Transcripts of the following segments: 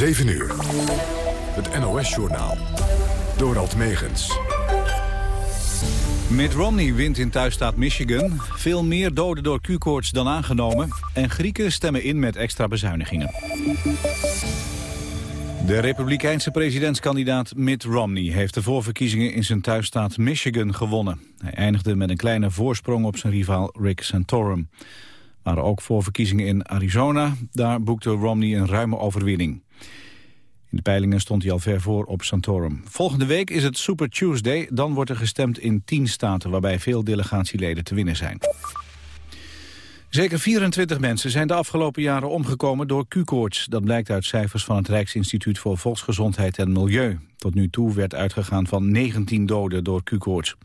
7 uur. Het NOS-journaal. Dorald Megens. Mitt Romney wint in thuisstaat Michigan. Veel meer doden door Q-koorts dan aangenomen. En Grieken stemmen in met extra bezuinigingen. De republikeinse presidentskandidaat Mitt Romney heeft de voorverkiezingen in zijn thuisstaat Michigan gewonnen. Hij eindigde met een kleine voorsprong op zijn rivaal Rick Santorum. Er waren ook voorverkiezingen in Arizona. Daar boekte Romney een ruime overwinning. In de peilingen stond hij al ver voor op Santorum. Volgende week is het Super Tuesday. Dan wordt er gestemd in tien staten waarbij veel delegatieleden te winnen zijn. Zeker 24 mensen zijn de afgelopen jaren omgekomen door Q-koorts. Dat blijkt uit cijfers van het Rijksinstituut voor Volksgezondheid en Milieu. Tot nu toe werd uitgegaan van 19 doden door Q-koorts.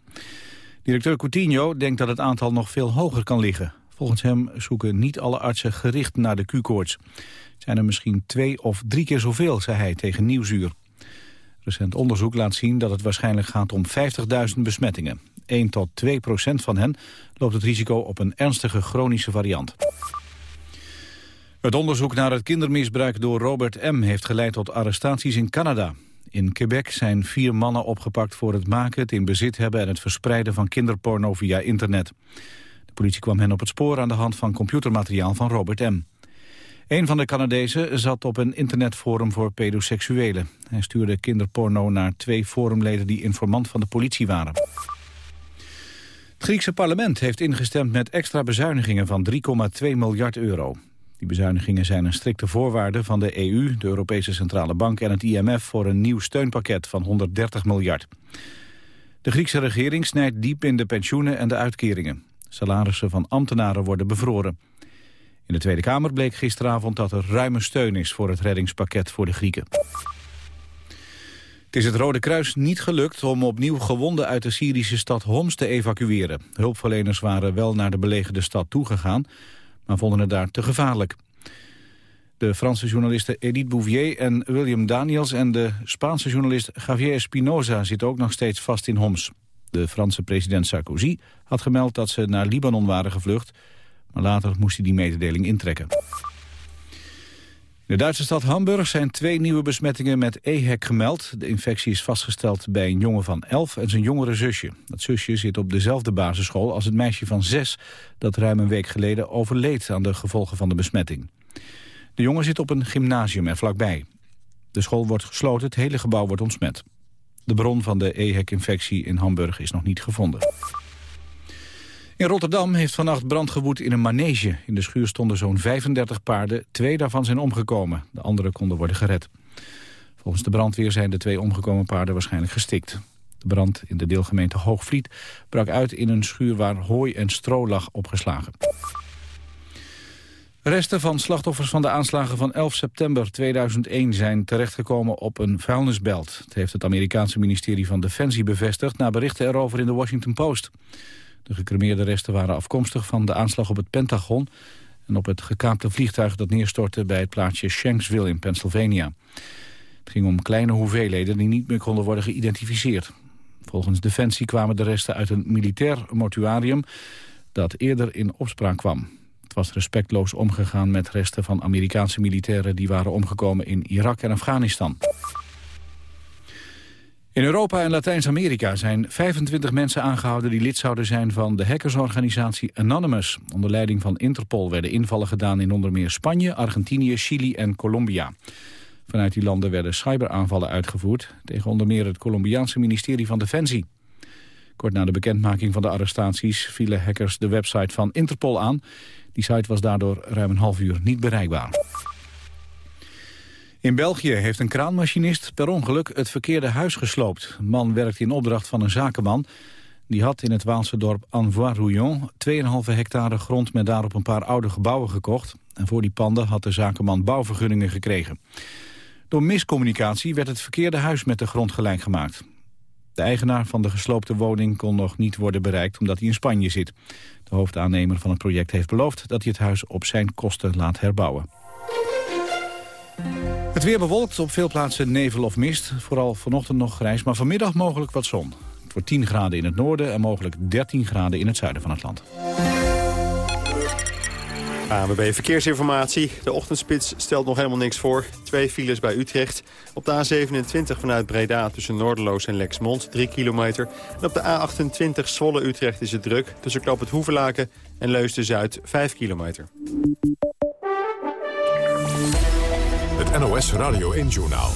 Directeur Coutinho denkt dat het aantal nog veel hoger kan liggen. Volgens hem zoeken niet alle artsen gericht naar de Q-koorts. Het zijn er misschien twee of drie keer zoveel, zei hij tegen Nieuwsuur. Recent onderzoek laat zien dat het waarschijnlijk gaat om 50.000 besmettingen. 1 tot 2 procent van hen loopt het risico op een ernstige chronische variant. Het onderzoek naar het kindermisbruik door Robert M. heeft geleid tot arrestaties in Canada. In Quebec zijn vier mannen opgepakt voor het maken, het in bezit hebben en het verspreiden van kinderporno via internet. De politie kwam hen op het spoor aan de hand van computermateriaal van Robert M. Een van de Canadezen zat op een internetforum voor pedoseksuelen. Hij stuurde kinderporno naar twee forumleden die informant van de politie waren. Het Griekse parlement heeft ingestemd met extra bezuinigingen van 3,2 miljard euro. Die bezuinigingen zijn een strikte voorwaarde van de EU, de Europese Centrale Bank en het IMF voor een nieuw steunpakket van 130 miljard. De Griekse regering snijdt diep in de pensioenen en de uitkeringen. Salarissen van ambtenaren worden bevroren. In de Tweede Kamer bleek gisteravond dat er ruime steun is voor het reddingspakket voor de Grieken. Het is het Rode Kruis niet gelukt om opnieuw gewonden uit de Syrische stad Homs te evacueren. Hulpverleners waren wel naar de belegerde stad toegegaan, maar vonden het daar te gevaarlijk. De Franse journalisten Edith Bouvier en William Daniels en de Spaanse journalist Javier Espinoza zitten ook nog steeds vast in Homs. De Franse president Sarkozy had gemeld dat ze naar Libanon waren gevlucht, maar later moest hij die mededeling intrekken. In de Duitse stad Hamburg zijn twee nieuwe besmettingen met EHEC gemeld. De infectie is vastgesteld bij een jongen van 11 en zijn jongere zusje. Dat zusje zit op dezelfde basisschool als het meisje van 6... dat ruim een week geleden overleed aan de gevolgen van de besmetting. De jongen zit op een gymnasium er vlakbij. De school wordt gesloten, het hele gebouw wordt ontsmet. De bron van de EHEC-infectie in Hamburg is nog niet gevonden. In Rotterdam heeft vannacht brand gewoed in een manege. In de schuur stonden zo'n 35 paarden. Twee daarvan zijn omgekomen. De andere konden worden gered. Volgens de brandweer zijn de twee omgekomen paarden waarschijnlijk gestikt. De brand in de deelgemeente Hoogvliet brak uit in een schuur waar hooi en stro lag opgeslagen. Resten van slachtoffers van de aanslagen van 11 september 2001 zijn terechtgekomen op een vuilnisbelt. Het heeft het Amerikaanse ministerie van Defensie bevestigd na berichten erover in de Washington Post. De gecremeerde resten waren afkomstig van de aanslag op het Pentagon... en op het gekaapte vliegtuig dat neerstortte bij het plaatsje Shanksville in Pennsylvania. Het ging om kleine hoeveelheden die niet meer konden worden geïdentificeerd. Volgens Defensie kwamen de resten uit een militair mortuarium dat eerder in opspraak kwam. Was respectloos omgegaan met resten van Amerikaanse militairen... die waren omgekomen in Irak en Afghanistan. In Europa en Latijns-Amerika zijn 25 mensen aangehouden... die lid zouden zijn van de hackersorganisatie Anonymous. Onder leiding van Interpol werden invallen gedaan in onder meer Spanje, Argentinië, Chili en Colombia. Vanuit die landen werden cyberaanvallen uitgevoerd... tegen onder meer het Colombiaanse ministerie van Defensie. Kort na de bekendmaking van de arrestaties vielen hackers de website van Interpol aan. Die site was daardoor ruim een half uur niet bereikbaar. In België heeft een kraanmachinist per ongeluk het verkeerde huis gesloopt. Een man werkte in opdracht van een zakenman. Die had in het Waalse dorp Anvois-Rouillon 2,5 hectare grond met daarop een paar oude gebouwen gekocht. En voor die panden had de zakenman bouwvergunningen gekregen. Door miscommunicatie werd het verkeerde huis met de grond gelijk gemaakt. De eigenaar van de gesloopte woning kon nog niet worden bereikt omdat hij in Spanje zit. De hoofdaannemer van het project heeft beloofd dat hij het huis op zijn kosten laat herbouwen. Het weer bewolkt, op veel plaatsen nevel of mist. Vooral vanochtend nog grijs, maar vanmiddag mogelijk wat zon. Het wordt 10 graden in het noorden en mogelijk 13 graden in het zuiden van het land. ANWB Verkeersinformatie. De ochtendspits stelt nog helemaal niks voor. Twee files bij Utrecht. Op de A27 vanuit Breda tussen Noorderloos en Lexmond, 3 kilometer. En op de A28 Zwolle-Utrecht is het druk. Tussen Knoop het Hoevelaken en Leusden-Zuid, 5 kilometer. Het NOS Radio 1-journaal.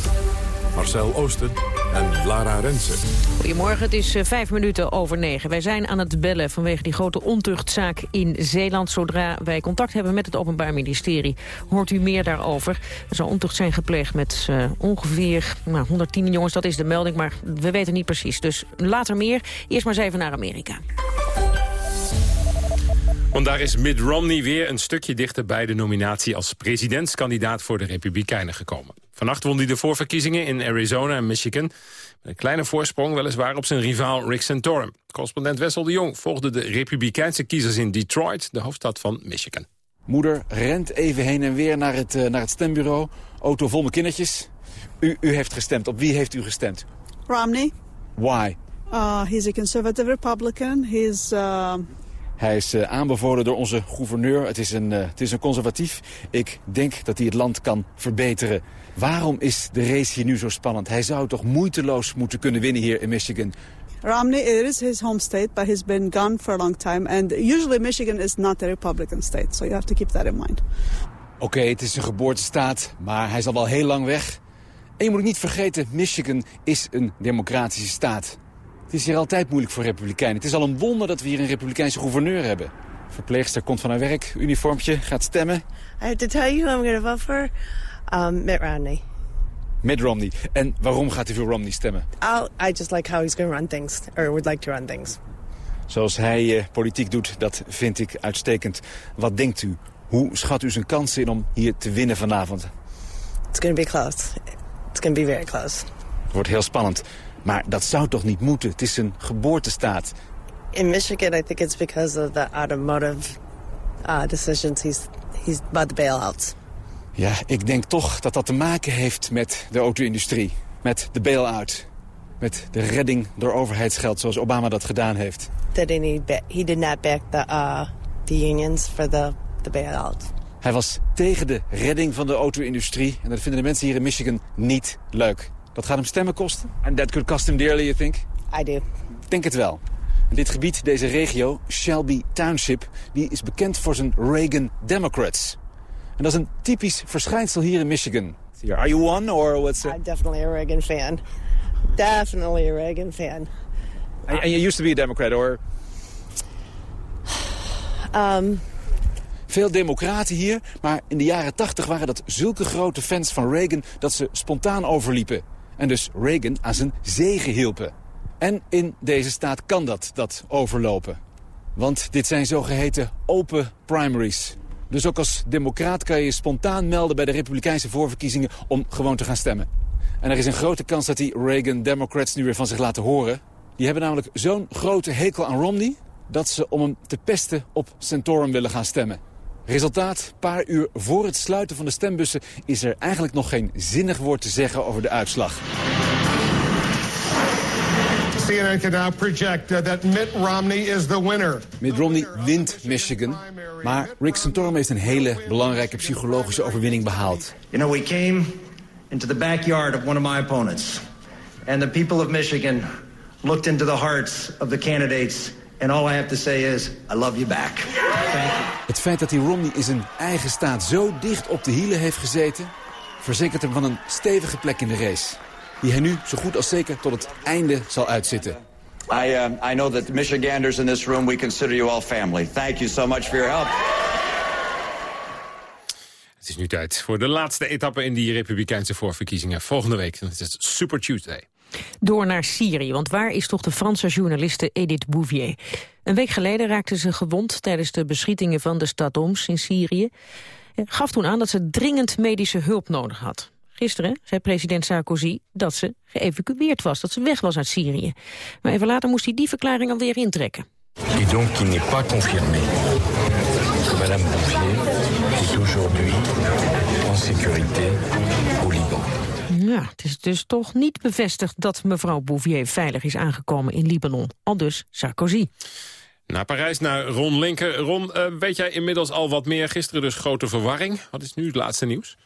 Marcel Oosten en Lara Rensen. Goedemorgen, het is eh, vijf minuten over negen. Wij zijn aan het bellen vanwege die grote ontuchtzaak in Zeeland. Zodra wij contact hebben met het Openbaar Ministerie, hoort u meer daarover. Er zou ontucht zijn gepleegd met uh, ongeveer nou, 110 jongens, dat is de melding, maar we weten niet precies. Dus later meer. Eerst maar eens even naar Amerika. Want daar is Mitt Romney weer een stukje dichter bij de nominatie als presidentskandidaat voor de Republikeinen gekomen. Vannacht won hij de voorverkiezingen in Arizona en Michigan. Met een kleine voorsprong weliswaar op zijn rivaal Rick Santorum. Correspondent Wessel de Jong volgde de republikeinse kiezers in Detroit, de hoofdstad van Michigan. Moeder rent even heen en weer naar het, uh, naar het stembureau. Auto vol met kindertjes. U, u heeft gestemd. Op wie heeft u gestemd? Romney. Why? Uh, he's a conservative Republican. He's... Uh... Hij is uh, aanbevolen door onze gouverneur. Het is, een, uh, het is een conservatief. Ik denk dat hij het land kan verbeteren. Waarom is de race hier nu zo spannend? Hij zou toch moeiteloos moeten kunnen winnen hier in Michigan. Romney, it is his home state, but he's been gone for a long time. And usually Michigan is not a Republican state, so you have to keep that in mind. Oké, okay, het is een geboortestaat, maar hij is al wel heel lang weg. En je moet ook niet vergeten, Michigan is een democratische staat. Het is hier altijd moeilijk voor republikeinen. Het is al een wonder dat we hier een republikeinse gouverneur hebben. Verpleegster komt van haar werk, uniformpje, gaat stemmen. I have to tell you I'm going to vote for. Um, Mitt Romney. Mitt Romney. En waarom gaat u voor Romney stemmen? I just like how he's going to run things, or would like to run things. Zoals hij uh, politiek doet, dat vind ik uitstekend. Wat denkt u? Hoe schat u zijn kansen in om hier te winnen vanavond? It's going to be close. It's going to be very close. Het wordt heel spannend. Maar dat zou toch niet moeten? Het is een geboortestaat. In Michigan, I think it's because of the automotive uh, decisions he's, he's about the bailouts. Ja, ik denk toch dat dat te maken heeft met de auto-industrie. Met de bail-out. Met de redding door overheidsgeld zoals Obama dat gedaan heeft. That he, he did not back the, uh, the unions for the, the bailout. Hij was tegen de redding van de auto-industrie. En dat vinden de mensen hier in Michigan niet leuk. Dat gaat hem stemmen kosten. And that could cost him dearly, you think? I do. Ik denk het wel. En dit gebied, deze regio, Shelby Township... die is bekend voor zijn Reagan Democrats. En dat is een typisch verschijnsel hier in Michigan. Are you one or what's it? I'm definitely a Reagan fan. Definitely a Reagan fan. And, and you used to be a Democrat, or? Um, Veel democraten hier, maar in de jaren 80 waren dat zulke grote fans van Reagan... dat ze spontaan overliepen. En dus Reagan aan zijn zegen hielpen. En in deze staat kan dat, dat overlopen. Want dit zijn zogeheten open primaries. Dus ook als democraat kan je je spontaan melden bij de republikeinse voorverkiezingen om gewoon te gaan stemmen. En er is een grote kans dat die Reagan Democrats nu weer van zich laten horen. Die hebben namelijk zo'n grote hekel aan Romney dat ze om hem te pesten op Santorum willen gaan stemmen. Resultaat, paar uur voor het sluiten van de stembussen... is er eigenlijk nog geen zinnig woord te zeggen over de uitslag. CNN can now project uh, that Mitt Romney is the winner. Mitt Romney wint Michigan, maar Rick Santorum heeft een hele belangrijke psychologische overwinning behaald. You know, we came into the backyard of one of my opponents. And the people of Michigan looked into the hearts of the candidates And all I have to say is, I love you back. Thank you. Het feit dat die Romney in zijn eigen staat zo dicht op de hielen heeft gezeten... verzekert hem van een stevige plek in de race. Die hij nu zo goed als zeker tot het einde zal uitzitten. I, uh, I know that the Michiganders in this room, we consider you all family. Thank you so much for your help. Het is nu tijd voor de laatste etappe in die republikeinse voorverkiezingen. Volgende week, dat is het Super Tuesday. Door naar Syrië, want waar is toch de Franse journaliste Edith Bouvier? Een week geleden raakte ze gewond tijdens de beschietingen van de stad Homs in Syrië. Gaf toen aan dat ze dringend medische hulp nodig had. Gisteren zei president Sarkozy dat ze geëvacueerd was, dat ze weg was uit Syrië. Maar even later moest hij die verklaring alweer intrekken. Et donc il n'est pas confirmé que Madame Bouvier est aujourd'hui en sécurité au Liban. Ja, het is dus toch niet bevestigd dat mevrouw Bouvier veilig is aangekomen in Libanon. Al dus Sarkozy. Naar Parijs, naar Ron Linker. Ron, uh, weet jij inmiddels al wat meer? Gisteren dus grote verwarring. Wat is nu het laatste nieuws?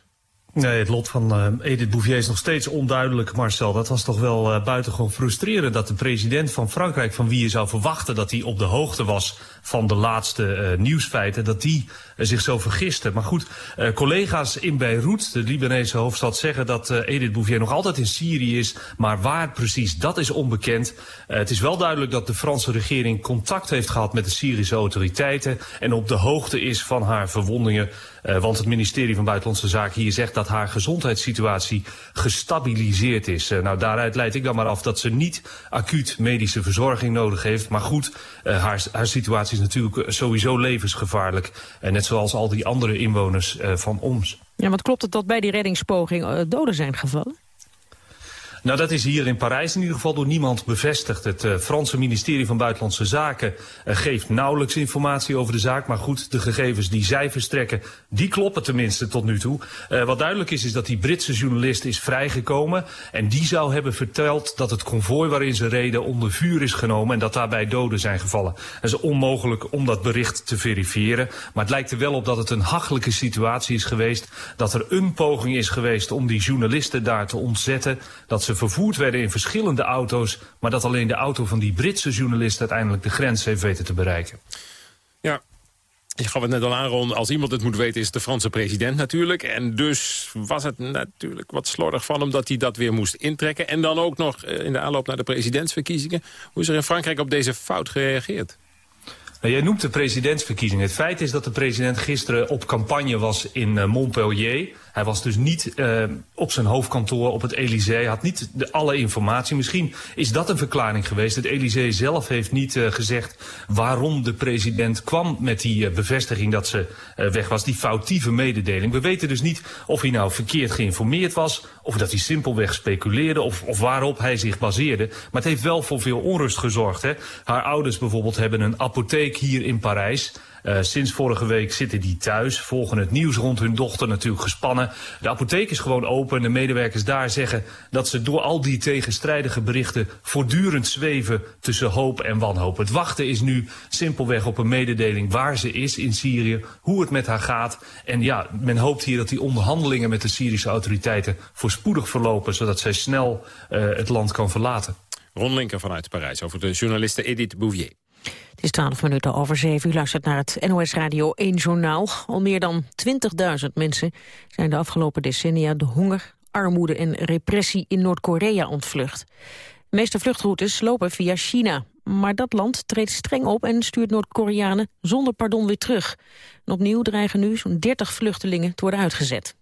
Nee, het lot van uh, Edith Bouvier is nog steeds onduidelijk, Marcel. Dat was toch wel uh, buitengewoon frustrerend dat de president van Frankrijk... van wie je zou verwachten dat hij op de hoogte was van de laatste uh, nieuwsfeiten... dat die zich zo vergiste. Maar goed, collega's in Beirut, de Libanese hoofdstad... zeggen dat Edith Bouvier nog altijd in Syrië is. Maar waar precies, dat is onbekend. het is wel duidelijk dat de Franse regering contact heeft gehad... met de Syrische autoriteiten en op de hoogte is van haar verwondingen... Uh, want het ministerie van Buitenlandse Zaken hier zegt dat haar gezondheidssituatie gestabiliseerd is. Uh, nou, daaruit leid ik dan maar af dat ze niet acuut medische verzorging nodig heeft. Maar goed, uh, haar, haar situatie is natuurlijk sowieso levensgevaarlijk. En net zoals al die andere inwoners van Oms. Ja, want klopt het dat bij die reddingspoging doden zijn gevallen? Nou, dat is hier in Parijs in ieder geval door niemand bevestigd. Het uh, Franse ministerie van Buitenlandse Zaken uh, geeft nauwelijks informatie over de zaak. Maar goed, de gegevens die zij verstrekken, die kloppen tenminste tot nu toe. Uh, wat duidelijk is, is dat die Britse journalist is vrijgekomen. En die zou hebben verteld dat het konvooi waarin ze reden onder vuur is genomen. En dat daarbij doden zijn gevallen. Het is onmogelijk om dat bericht te verifiëren. Maar het lijkt er wel op dat het een hachelijke situatie is geweest. Dat er een poging is geweest om die journalisten daar te ontzetten. Dat ze vervoerd werden in verschillende auto's... maar dat alleen de auto van die Britse journalist uiteindelijk de grens heeft weten te bereiken. Ja, je gaf het net al aan, Als iemand het moet weten is de Franse president natuurlijk. En dus was het natuurlijk wat slordig van hem dat hij dat weer moest intrekken. En dan ook nog eh, in de aanloop naar de presidentsverkiezingen. Hoe is er in Frankrijk op deze fout gereageerd? Nou, jij noemt de presidentsverkiezingen. Het feit is dat de president gisteren op campagne was in uh, Montpellier. Hij was dus niet uh, op zijn hoofdkantoor op het Elysée. Had niet de, alle informatie. Misschien is dat een verklaring geweest. Het Elysée zelf heeft niet uh, gezegd waarom de president kwam met die bevestiging dat ze weg was. Die foutieve mededeling. We weten dus niet of hij nou verkeerd geïnformeerd was. Of dat hij simpelweg speculeerde. Of, of waarop hij zich baseerde. Maar het heeft wel voor veel onrust gezorgd. Hè? Haar ouders bijvoorbeeld hebben een apotheek hier in Parijs. Uh, sinds vorige week zitten die thuis, volgen het nieuws rond hun dochter natuurlijk gespannen. De apotheek is gewoon open. De medewerkers daar zeggen dat ze door al die tegenstrijdige berichten voortdurend zweven tussen hoop en wanhoop. Het wachten is nu simpelweg op een mededeling waar ze is in Syrië, hoe het met haar gaat. En ja, men hoopt hier dat die onderhandelingen met de Syrische autoriteiten voorspoedig verlopen, zodat zij snel uh, het land kan verlaten. Ron Linker vanuit Parijs over de journaliste Edith Bouvier. Het is 12 minuten over 7. U luistert naar het NOS Radio 1 Journaal. Al meer dan 20.000 mensen zijn de afgelopen decennia de honger, armoede en repressie in Noord-Korea ontvlucht. De meeste vluchtroutes lopen via China. Maar dat land treedt streng op en stuurt Noord-Koreanen zonder pardon weer terug. En opnieuw dreigen nu zo'n 30 vluchtelingen te worden uitgezet.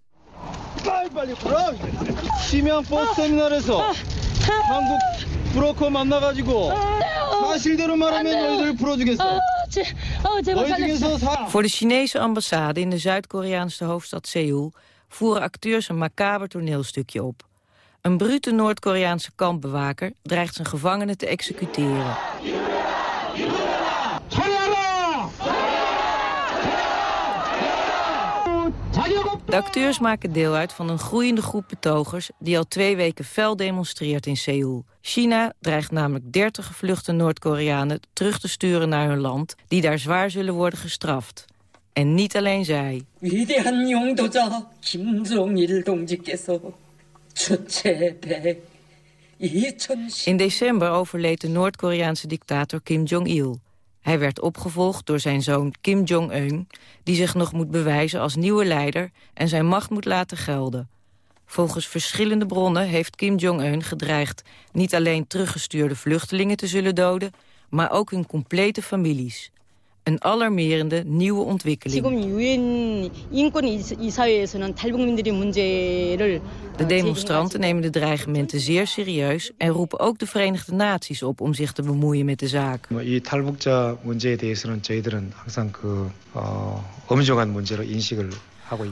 브로커 만나가지고 사실대로 말하면 너희들 풀어주겠어. Voor de Chinese ambassade in de Zuid-Koreaanse hoofdstad Seoul voeren acteurs een macaber toneelstukje op. Een brute Noord-Koreaanse kampbewaker dreigt zijn gevangenen te executeren. De acteurs maken deel uit van een groeiende groep betogers... die al twee weken fel demonstreert in Seoul. China dreigt namelijk 30 gevluchte Noord-Koreanen terug te sturen naar hun land... die daar zwaar zullen worden gestraft. En niet alleen zij. In december overleed de Noord-Koreaanse dictator Kim Jong-il. Hij werd opgevolgd door zijn zoon Kim Jong-un... die zich nog moet bewijzen als nieuwe leider en zijn macht moet laten gelden. Volgens verschillende bronnen heeft Kim Jong-un gedreigd... niet alleen teruggestuurde vluchtelingen te zullen doden... maar ook hun complete families. Een alarmerende nieuwe ontwikkeling. De demonstranten nemen de dreigementen zeer serieus... en roepen ook de Verenigde Naties op om zich te bemoeien met de zaak.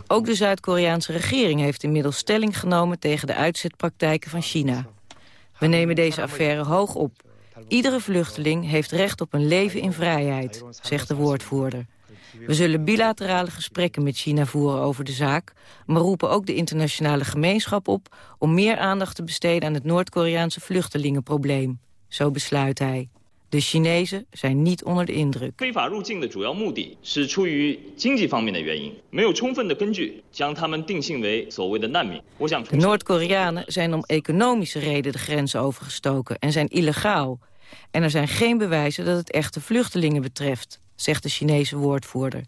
Ook de Zuid-Koreaanse regering heeft inmiddels stelling genomen... tegen de uitzetpraktijken van China. We nemen deze affaire hoog op. Iedere vluchteling heeft recht op een leven in vrijheid, zegt de woordvoerder. We zullen bilaterale gesprekken met China voeren over de zaak... maar roepen ook de internationale gemeenschap op... om meer aandacht te besteden aan het Noord-Koreaanse vluchtelingenprobleem. Zo besluit hij. De Chinezen zijn niet onder de indruk. De Noord-Koreanen zijn om economische redenen de grens overgestoken en zijn illegaal. En er zijn geen bewijzen dat het echte vluchtelingen betreft, zegt de Chinese woordvoerder.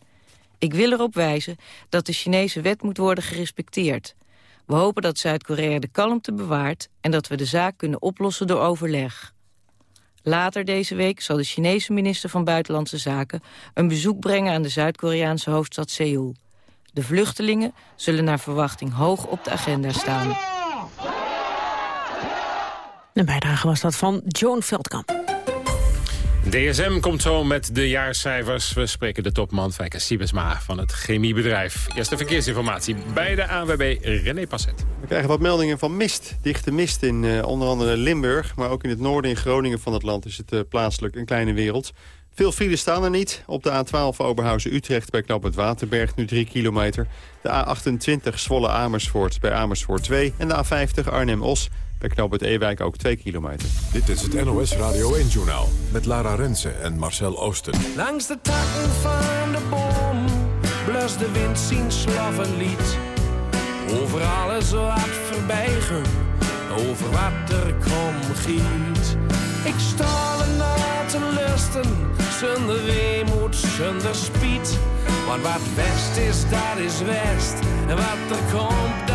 Ik wil erop wijzen dat de Chinese wet moet worden gerespecteerd. We hopen dat Zuid-Korea de kalmte bewaart en dat we de zaak kunnen oplossen door overleg. Later deze week zal de Chinese minister van Buitenlandse Zaken... een bezoek brengen aan de Zuid-Koreaanse hoofdstad Seoul. De vluchtelingen zullen naar verwachting hoog op de agenda staan. Een bijdrage was dat van Joan Veldkamp. DSM komt zo met de jaarcijfers. We spreken de topman Fijke Siebesma van het chemiebedrijf. Eerste verkeersinformatie bij de ANWB René Passet. We krijgen wat meldingen van mist, dichte mist in uh, onder andere Limburg... maar ook in het noorden in Groningen van het land is het uh, plaatselijk een kleine wereld. Veel files staan er niet. Op de A12 Oberhausen-Utrecht bij Knap het Waterberg nu 3 kilometer. De A28 Zwolle-Amersfoort bij Amersfoort 2. En de A50 Arnhem-Os bij Knoop het Ewijk ook 2 kilometer. Dit is het NOS Radio 1-journaal met Lara Rensen en Marcel Oosten. Langs de takken van de boom blust de wind zien slavenlied. Over alles wat voorbijgen, over wat er komt giet. Ik sta ernaar te lusten, zonder weemoed, zonder spiet. Want wat west is, dat is west. En wat er komt,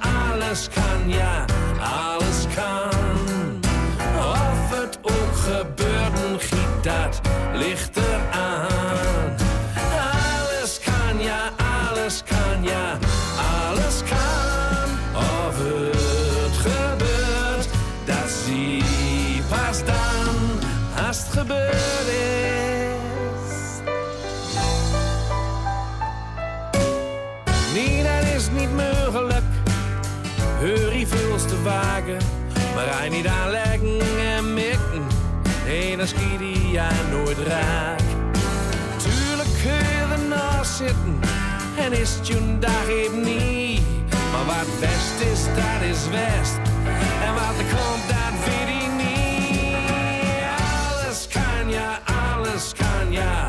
alles kan, ja, alles kan. Of het ook gebeurt, giet, dat ligt eraan. Alles kan, ja, alles kan, ja, alles kan. Of het gebeurt, dat zie pas dan, als het maar hij niet aanleggen en mikken. Schiet hij ja nooit raak. Tuurlijk kun je ernaast zitten en is het je dag even niet. Maar wat best is, dat is west. En wat er komt, dat weet ik niet. Alles kan, ja, alles kan, ja,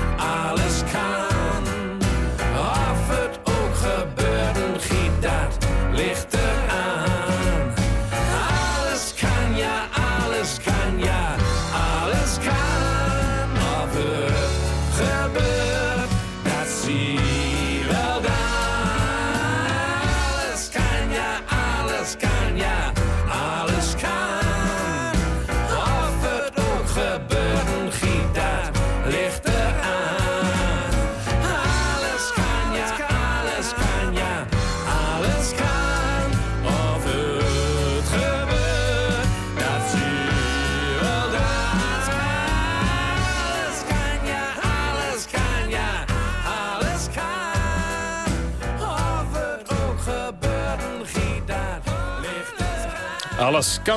alles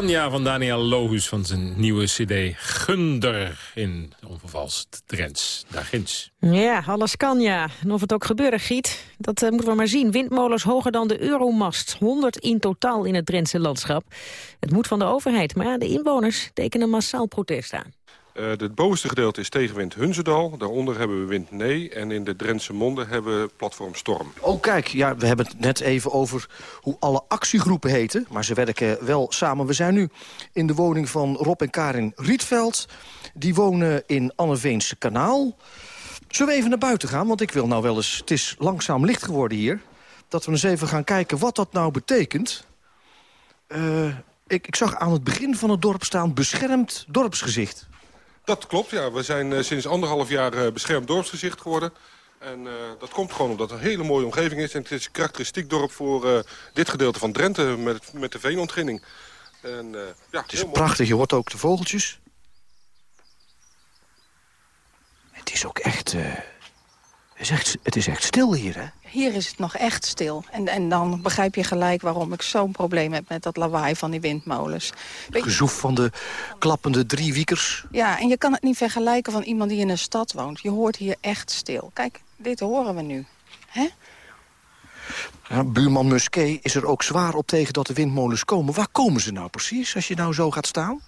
ja van Daniel Lohus van zijn nieuwe cd Gunder in onvervalst Drents. Daar ginds. Ja, alles kan ja. En of het ook gebeuren giet, dat eh, moeten we maar zien. Windmolens hoger dan de Euromast. 100 in totaal in het Drentse landschap. Het moet van de overheid, maar de inwoners tekenen massaal protest aan. Uh, het bovenste gedeelte is tegenwind Hunzedal. Daaronder hebben we wind Nee. En in de Drentse Monden hebben we platform Storm. Oh kijk, ja, we hebben het net even over hoe alle actiegroepen heten. Maar ze werken wel samen. We zijn nu in de woning van Rob en Karin Rietveld. Die wonen in Anneveense Kanaal. Zullen we even naar buiten gaan? Want ik wil nou wel eens... Het is langzaam licht geworden hier. Dat we eens even gaan kijken wat dat nou betekent. Uh, ik, ik zag aan het begin van het dorp staan beschermd dorpsgezicht. Dat klopt, ja. We zijn uh, sinds anderhalf jaar uh, beschermd dorpsgezicht geworden. En uh, dat komt gewoon omdat het een hele mooie omgeving is. En het is een karakteristiek dorp voor dit gedeelte van Drenthe met, met de veenontginning. En, ja, het is prachtig, je hoort ook de vogeltjes. Het is ook echt, is echt, het is echt stil hier, hè? Hier is het nog echt stil. En, en dan begrijp je gelijk waarom ik zo'n probleem heb... met dat lawaai van die windmolens. Het gezoef van de klappende driewiekers. Ja, en je kan het niet vergelijken van iemand die in een stad woont. Je hoort hier echt stil. Kijk, dit horen we nu. Hè? Ja, buurman Musquet is er ook zwaar op tegen dat de windmolens komen. Waar komen ze nou precies, als je nou zo gaat staan?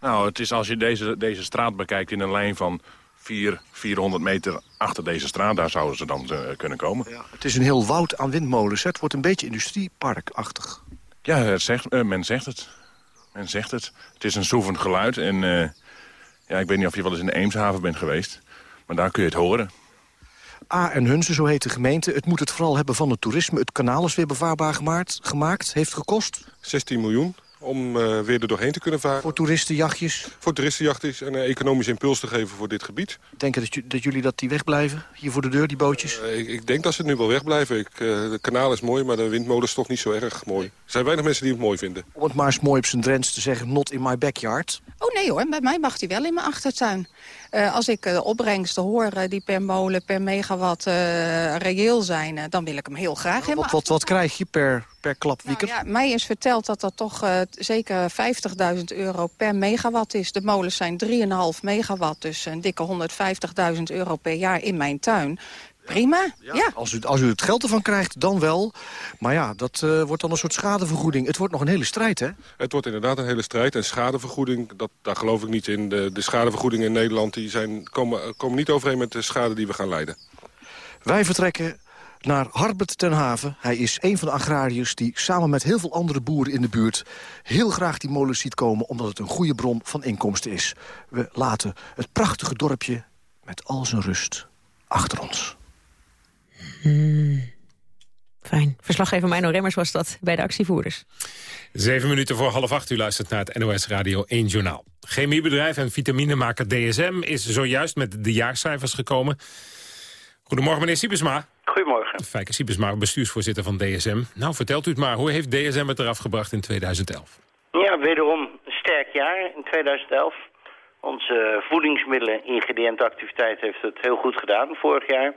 Nou, het is als je deze, deze straat bekijkt in een lijn van 4, 400 meter achter deze straat, daar zouden ze dan uh, kunnen komen. Ja, het is een heel woud aan windmolens. Het wordt een beetje industrieparkachtig. Ja, het zegt, uh, men zegt het. Men zegt het. Het is een soevend geluid. En uh, ja, ik weet niet of je wel eens in de Eemshaven bent geweest. Maar daar kun je het horen. A en Hunze, zo heet de gemeente. Het moet het vooral hebben van het toerisme. Het kanaal is weer bevaarbaar gemaakt. gemaakt. Heeft gekost? 16 miljoen om uh, weer er doorheen te kunnen varen. Voor toeristenjachtjes? Voor toeristenjachtjes en een economische impuls te geven voor dit gebied. Denken dat, dat jullie dat die wegblijven? Hier voor de deur, die bootjes? Uh, ik, ik, denk dat ze nu wel wegblijven. Ik, uh, het kanaal is mooi, maar de windmolen is toch niet zo erg mooi. Er zijn weinig mensen die het mooi vinden. Om het maar eens mooi op zijn Drents te zeggen, not in my backyard. Oh nee hoor, bij mij mag hij wel in mijn achtertuin. Uh, als ik de opbrengsten hoor die per molen, per megawatt reëel zijn... dan wil ik hem heel graag nou, wat, wat, wat, krijg je per, per klapwieker? Nou, ja, mij is verteld dat dat toch zeker 50.000 euro per megawatt is. De molens zijn 3,5 megawatt, dus een dikke 150.000 euro per jaar in mijn tuin. Prima, ja. Als, u, als u het geld ervan krijgt, dan wel. Maar ja, dat uh, wordt dan een soort schadevergoeding. Het wordt nog een hele strijd, hè? Het wordt inderdaad een hele strijd. En schadevergoeding, dat, daar geloof ik niet in. De, de schadevergoedingen in Nederland die zijn, komen, komen niet overeen met de schade die we gaan leiden. Wij vertrekken naar Harbert ten Haven. Hij is een van de agrariërs die samen met heel veel andere boeren in de buurt... heel graag die molens ziet komen, omdat het een goede bron van inkomsten is. We laten het prachtige dorpje met al zijn rust achter ons. Hmm. Fijn. Verslaggever Mino Remmers was dat bij de actievoerders. Zeven minuten voor half acht u luistert naar het NOS Radio 1 Journaal. Chemiebedrijf en vitaminemaker DSM is zojuist met de jaarcijfers gekomen. Goedemorgen meneer Siebesma. Goedemorgen. Fijke Siebesma, bestuursvoorzitter van DSM. Nou, vertelt u het maar. Hoe heeft DSM het eraf gebracht in 2011? Ja, wederom een sterk jaar in 2011. Onze voedingsmiddelen, ingrediëntenactiviteit heeft het heel goed gedaan vorig jaar.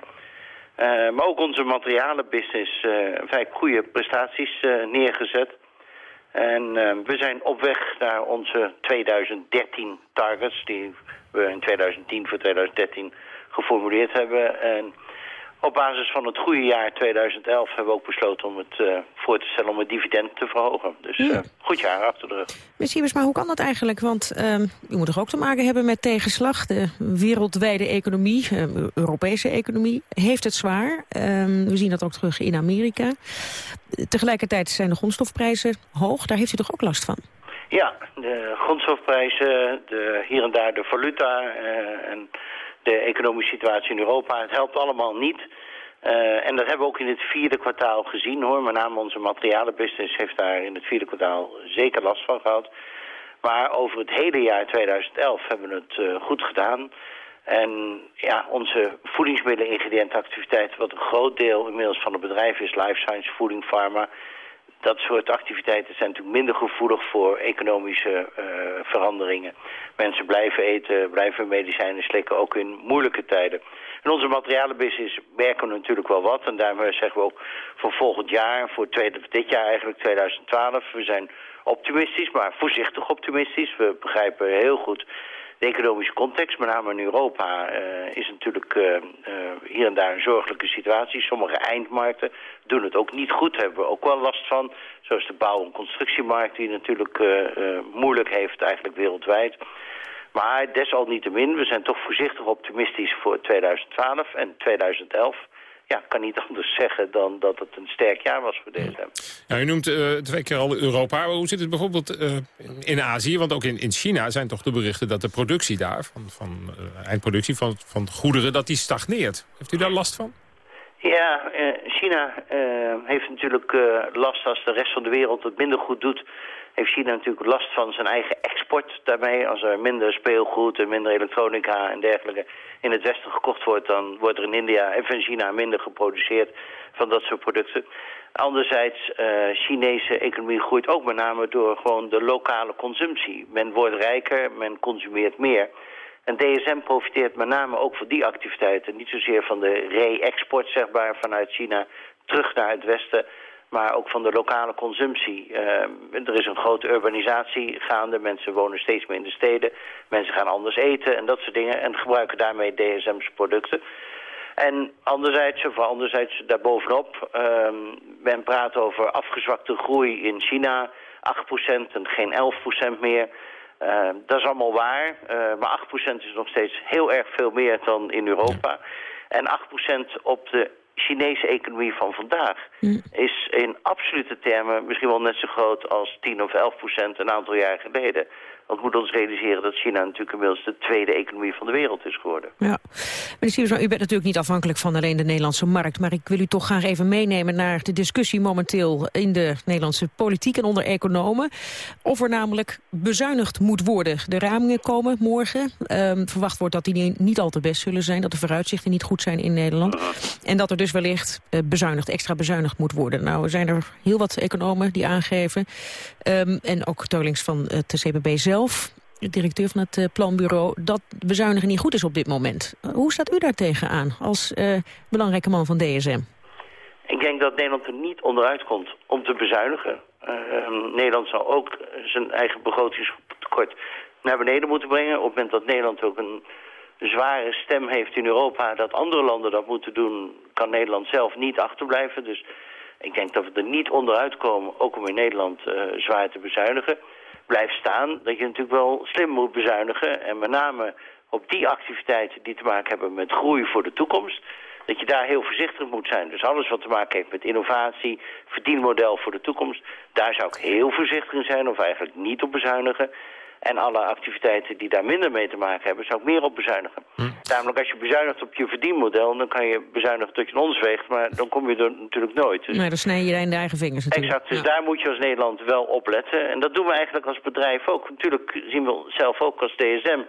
Uh, maar ook onze materialenbusiness uh, vrij goede prestaties uh, neergezet. En we zijn op weg naar onze 2013 targets... die we in 2010 voor 2013 geformuleerd hebben. En op basis van het goede jaar 2011 hebben we ook besloten om het uh, voor te stellen om het dividend te verhogen. Dus uh, goed jaar achter de rug. Misschien maar hoe kan dat eigenlijk? Want uh, u moet toch ook te maken hebben met tegenslag. De wereldwijde economie, uh, Europese economie, heeft het zwaar. Ehm, we zien dat ook terug in Amerika. Tegelijkertijd zijn de grondstofprijzen hoog. Daar heeft u toch ook last van? Ja, de grondstofprijzen, de, hier en daar de valuta en de economische situatie in Europa. Het helpt allemaal niet. Uh, en dat hebben we ook in het vierde kwartaal gezien hoor. Met name onze materialenbusiness heeft daar in het vierde kwartaal zeker last van gehad. Maar over het hele jaar 2011 hebben we het uh, goed gedaan. En ja, onze voedingsmiddelen-ingrediëntenactiviteit, wat een groot deel inmiddels van het bedrijf is, life science, voeding, pharma, dat soort activiteiten zijn natuurlijk minder gevoelig voor economische uh, veranderingen. Mensen blijven eten, blijven medicijnen slikken, ook in moeilijke tijden. In onze materialenbusiness werken we natuurlijk wel wat. En daarmee zeggen we ook voor volgend jaar, voor tweede, dit jaar eigenlijk 2012. We zijn optimistisch, maar voorzichtig optimistisch. We begrijpen heel goed de economische context, met name in Europa, uh, is natuurlijk uh, uh, hier en daar een zorgelijke situatie. Sommige eindmarkten doen het ook niet goed, hebben we ook wel last van. Zoals de bouw- en constructiemarkt, die natuurlijk moeilijk heeft eigenlijk wereldwijd. Maar desalniettemin, we zijn toch voorzichtig optimistisch voor 2012 en 2011 ja, kan niet anders zeggen dan dat het een sterk jaar was voor DSM. Ja, u noemt uh, twee keer al Europa. Hoe zit het bijvoorbeeld uh, in Azië? Want ook in, in China zijn toch de berichten dat de productie daar... van, van uh, eindproductie van, van goederen, dat die stagneert. Heeft u daar last van? Ja, China heeft natuurlijk last als de rest van de wereld het minder goed doet heeft China natuurlijk last van zijn eigen export daarmee. Als er minder speelgoed en minder elektronica en dergelijke in het westen gekocht wordt... dan wordt er in India en van China minder geproduceerd van dat soort producten. Anderzijds, uh, Chinese economie groeit ook met name door gewoon de lokale consumptie. Men wordt rijker, men consumeert meer. En DSM profiteert met name ook van die activiteiten. Niet zozeer van de re-export, zeg maar, vanuit China terug naar het westen maar ook van de lokale consumptie. Uh, er is een grote urbanisatie gaande. Mensen wonen steeds meer in de steden. Mensen gaan anders eten en dat soort dingen. En gebruiken daarmee DSM's producten. En anderzijds, of anderzijds daarbovenop, uh, men praat over afgezwakte groei in China. 8% en geen 11% meer. Uh, dat is allemaal waar, uh, maar 8% is nog steeds heel erg veel meer dan in Europa. En 8% op de Chinese economie van vandaag mm. is in absolute termen misschien wel net zo groot als 10 of 11 procent een aantal jaar geleden. Want we moeten ons realiseren dat China natuurlijk inmiddels de tweede economie van de wereld is geworden. Ja. Meneer u bent natuurlijk niet afhankelijk van alleen de Nederlandse markt. Maar ik wil u toch graag even meenemen naar de discussie momenteel in de Nederlandse politiek en onder economen. Of er namelijk bezuinigd moet worden. De ramingen komen morgen. Um, verwacht wordt dat die niet al te best zullen zijn. Dat de vooruitzichten niet goed zijn in Nederland. En dat er dus wellicht uh, bezuinigd, extra bezuinigd moet worden. Nou er zijn er heel wat economen die aangeven. Um, en ook Teulings van het CPB zelf zelf, de directeur van het uh, planbureau, dat bezuinigen niet goed is op dit moment. Uh, hoe staat u daar tegenaan als uh, belangrijke man van DSM? Ik denk dat Nederland er niet onderuit komt om te bezuinigen. Ehm, Nederland zal ook zijn eigen begrotingstekort naar beneden moeten brengen. Op het moment dat Nederland ook een zware stem heeft in Europa... dat andere landen dat moeten doen, kan Nederland zelf niet achterblijven. Dus ik denk dat we er niet onderuit komen, ook om in Nederland zwaar te bezuinigen blijft staan... dat je natuurlijk wel slim moet bezuinigen. En met name op die activiteiten die te maken hebben met groei voor de toekomst... dat je daar heel voorzichtig moet zijn. Dus alles wat te maken heeft met innovatie, verdienmodel voor de toekomst... daar zou ik heel voorzichtig in zijn of eigenlijk niet op bezuinigen. En alle activiteiten die daar minder mee te maken hebben, zou ik meer op bezuinigen. Hm. Namelijk als je bezuinigt op je verdienmodel, dan kan je bezuinigen tot je een ons weegt, maar dan kom je er natuurlijk nooit. Dus... Nee, dan snij je in de eigen vingers natuurlijk. Exact, dus daar moet je als Nederland wel op letten. En dat doen we eigenlijk als bedrijf ook. Natuurlijk zien we zelf ook als DSM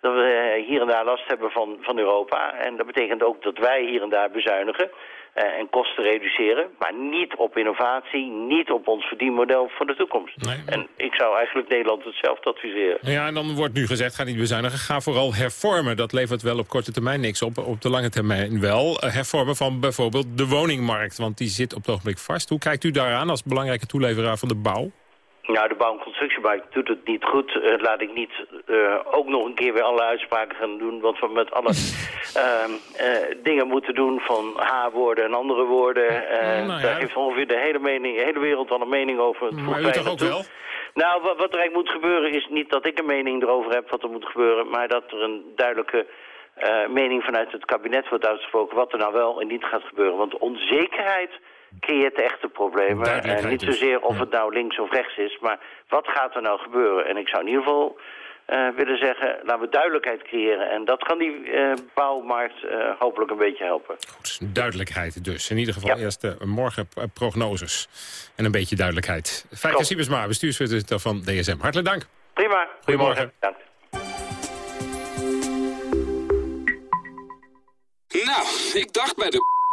dat we hier en daar last hebben van, van Europa. En dat betekent ook dat wij hier en daar bezuinigen. Eh, en kosten reduceren. Maar niet op innovatie, niet op ons verdienmodel voor de toekomst. Nee. En ik zou eigenlijk Nederland hetzelfde adviseren. Ja, en dan wordt nu gezegd, ga niet bezuinigen, ga vooral hervormen. Dat levert wel op korte termijn niks op, op de lange termijn wel. Eh, hervormen van bijvoorbeeld de woningmarkt, want die zit op het ogenblik vast. Hoe kijkt u daaraan als belangrijke toeleveraar van de bouw? Nou, de bouw- en constructiemarkt doet het niet goed. Uh, laat ik niet uh, ook nog een keer weer alle uitspraken gaan doen... wat we met alle uh, dingen moeten doen van H-woorden en andere woorden. Nou ja. Daar heeft ongeveer de hele, mening, de hele wereld al een mening over. Het maar u toch ook wel? Nou, wat, wat er eigenlijk moet gebeuren is niet dat ik een mening erover heb wat er moet gebeuren... maar dat er een duidelijke mening vanuit het kabinet wordt uitgesproken... wat er nou wel en niet gaat gebeuren. Want onzekerheid creëert echte problemen. En niet zozeer of het nou links of rechts is, maar wat gaat er nou gebeuren? En ik zou in ieder geval uh, willen zeggen, laten we duidelijkheid creëren. En dat kan die uh, bouwmarkt uh, hopelijk een beetje helpen. Goed, duidelijkheid dus. In ieder geval ja. eerst morgen prognoses en een beetje duidelijkheid. Fijke Siebersma, bestuursvoorzitter van DSM. Hartelijk dank. Prima. Goedemorgen. Dank. Nou, ik dacht bij de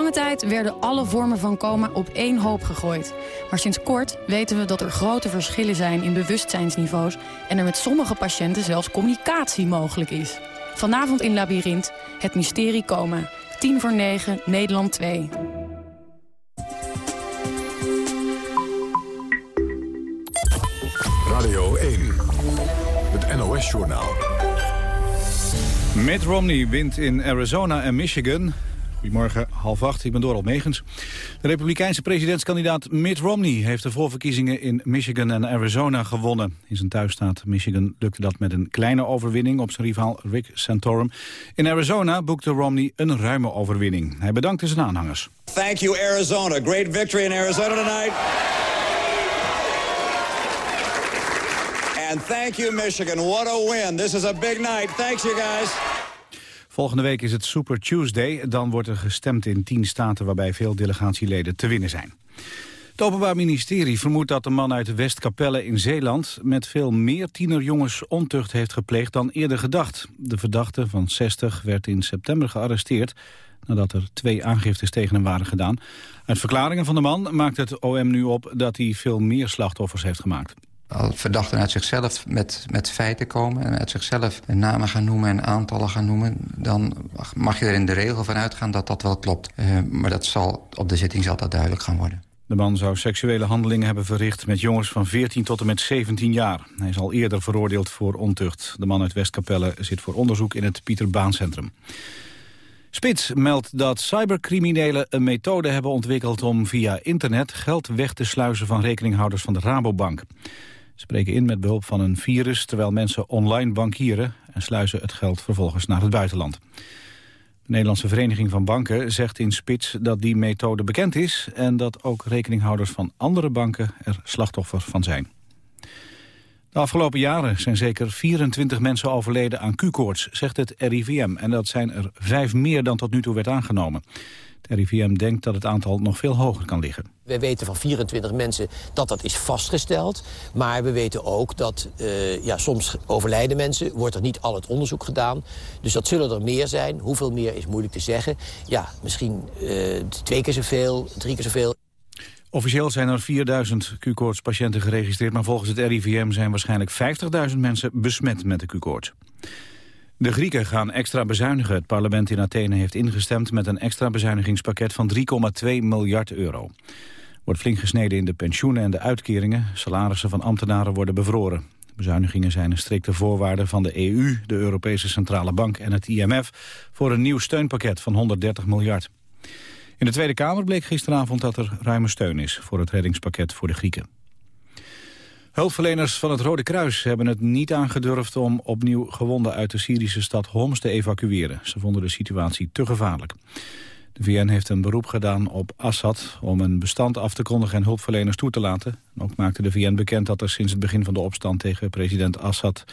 Lange tijd werden alle vormen van coma op één hoop gegooid. Maar sinds kort weten we dat er grote verschillen zijn in bewustzijnsniveaus... en er met sommige patiënten zelfs communicatie mogelijk is. Vanavond in Labyrinth, het mysterie coma. 10 voor 9, Nederland 2. Radio 1, het NOS-journaal. Mitt Romney wint in Arizona en Michigan. Goedemorgen, half acht, ik ben Doral Megens. De republikeinse presidentskandidaat Mitt Romney... heeft de voorverkiezingen in Michigan en Arizona gewonnen. In zijn thuisstaat Michigan lukte dat met een kleine overwinning... op zijn rivaal Rick Santorum. In Arizona boekte Romney een ruime overwinning. Hij bedankte zijn aanhangers. Thank you, Arizona. Great victory in Arizona tonight. And thank you, Michigan. What a win. This is a big night. Thanks, you guys. Volgende week is het Super Tuesday. Dan wordt er gestemd in tien staten waarbij veel delegatieleden te winnen zijn. Het Openbaar Ministerie vermoedt dat de man uit Westkapelle in Zeeland... met veel meer tienerjongens ontucht heeft gepleegd dan eerder gedacht. De verdachte van 60 werd in september gearresteerd... nadat er twee aangiftes tegen hem waren gedaan. Uit verklaringen van de man maakt het OM nu op... dat hij veel meer slachtoffers heeft gemaakt. Verdachten uit zichzelf met, met feiten komen... en uit zichzelf namen gaan noemen en aantallen gaan noemen... dan mag je er in de regel van uitgaan dat dat wel klopt. Uh, maar dat zal, op de zitting zal dat duidelijk gaan worden. De man zou seksuele handelingen hebben verricht met jongens van 14 tot en met 17 jaar. Hij is al eerder veroordeeld voor ontucht. De man uit Westkapelle zit voor onderzoek in het Pieter Baan Centrum. Spits meldt dat cybercriminelen een methode hebben ontwikkeld om via internet geld weg te sluizen van rekeninghouders van de Rabobank spreken in met behulp van een virus... terwijl mensen online bankieren en sluizen het geld vervolgens naar het buitenland. De Nederlandse Vereniging van Banken zegt in Spits dat die methode bekend is... en dat ook rekeninghouders van andere banken er slachtoffer van zijn. De afgelopen jaren zijn zeker 24 mensen overleden aan Q-koorts, zegt het RIVM. En dat zijn er vijf meer dan tot nu toe werd aangenomen. RIVM denkt dat het aantal nog veel hoger kan liggen. We weten van 24 mensen dat dat is vastgesteld. Maar we weten ook dat uh, ja, soms overlijden mensen, wordt er niet al het onderzoek gedaan. Dus dat zullen er meer zijn. Hoeveel meer is moeilijk te zeggen. Ja, misschien uh, twee keer zoveel, drie keer zoveel. Officieel zijn er 4000 Q-koorts patiënten geregistreerd... maar volgens het RIVM zijn waarschijnlijk 50.000 mensen besmet met de Q-koorts. De Grieken gaan extra bezuinigen. Het parlement in Athene heeft ingestemd met een extra bezuinigingspakket van 3,2 miljard euro. Wordt flink gesneden in de pensioenen en de uitkeringen. Salarissen van ambtenaren worden bevroren. Bezuinigingen zijn een strikte voorwaarde van de EU, de Europese Centrale Bank en het IMF... voor een nieuw steunpakket van 130 miljard. In de Tweede Kamer bleek gisteravond dat er ruime steun is... voor het reddingspakket voor de Grieken. Hulpverleners van het Rode Kruis hebben het niet aangedurfd om opnieuw gewonden uit de Syrische stad Homs te evacueren. Ze vonden de situatie te gevaarlijk. De VN heeft een beroep gedaan op Assad om een bestand af te kondigen en hulpverleners toe te laten. Ook maakte de VN bekend dat er sinds het begin van de opstand tegen president Assad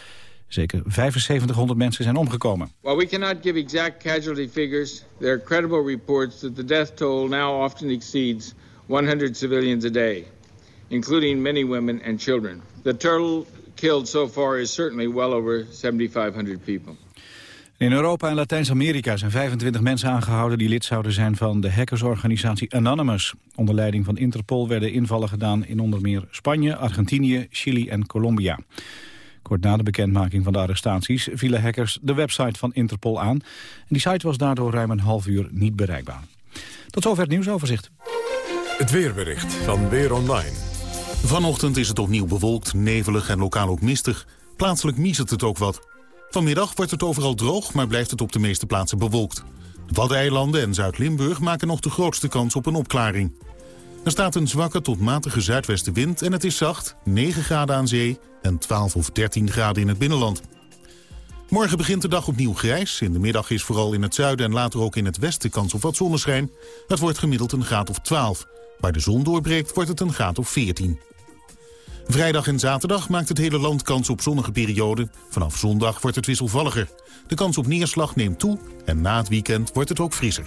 zeker 7500 mensen zijn omgekomen. While we cannot give exact casualty figures, there are credible reports that the death toll now often exceeds 100 civilians a day including many women and children. The total killed so far is certainly well over 7,500 people. In Europa en Latijns-Amerika zijn 25 mensen aangehouden... die lid zouden zijn van de hackersorganisatie Anonymous. Onder leiding van Interpol werden invallen gedaan in onder meer Spanje, Argentinië, Chili en Colombia. Kort na de bekendmaking van de arrestaties vielen hackers de website van Interpol aan. En die site was daardoor ruim een half uur niet bereikbaar. Tot zover het nieuwsoverzicht. Het weerbericht van Weer Online. Vanochtend is het opnieuw bewolkt, nevelig en lokaal ook mistig. Plaatselijk miezert het ook wat. Vanmiddag wordt het overal droog, maar blijft het op de meeste plaatsen bewolkt. De Waddeneilanden en Zuid-Limburg maken nog de grootste kans op een opklaring. Er staat een zwakke tot matige zuidwestenwind en het is zacht, 9 graden aan zee en 12 of 13 graden in het binnenland. Morgen begint de dag opnieuw grijs. In de middag is vooral in het zuiden en later ook in het westen kans op wat zonneschijn. Het wordt gemiddeld een graad of 12. Waar de zon doorbreekt wordt het een graad of 14. Vrijdag en zaterdag maakt het hele land kans op zonnige perioden. Vanaf zondag wordt het wisselvalliger. De kans op neerslag neemt toe en na het weekend wordt het ook frisser.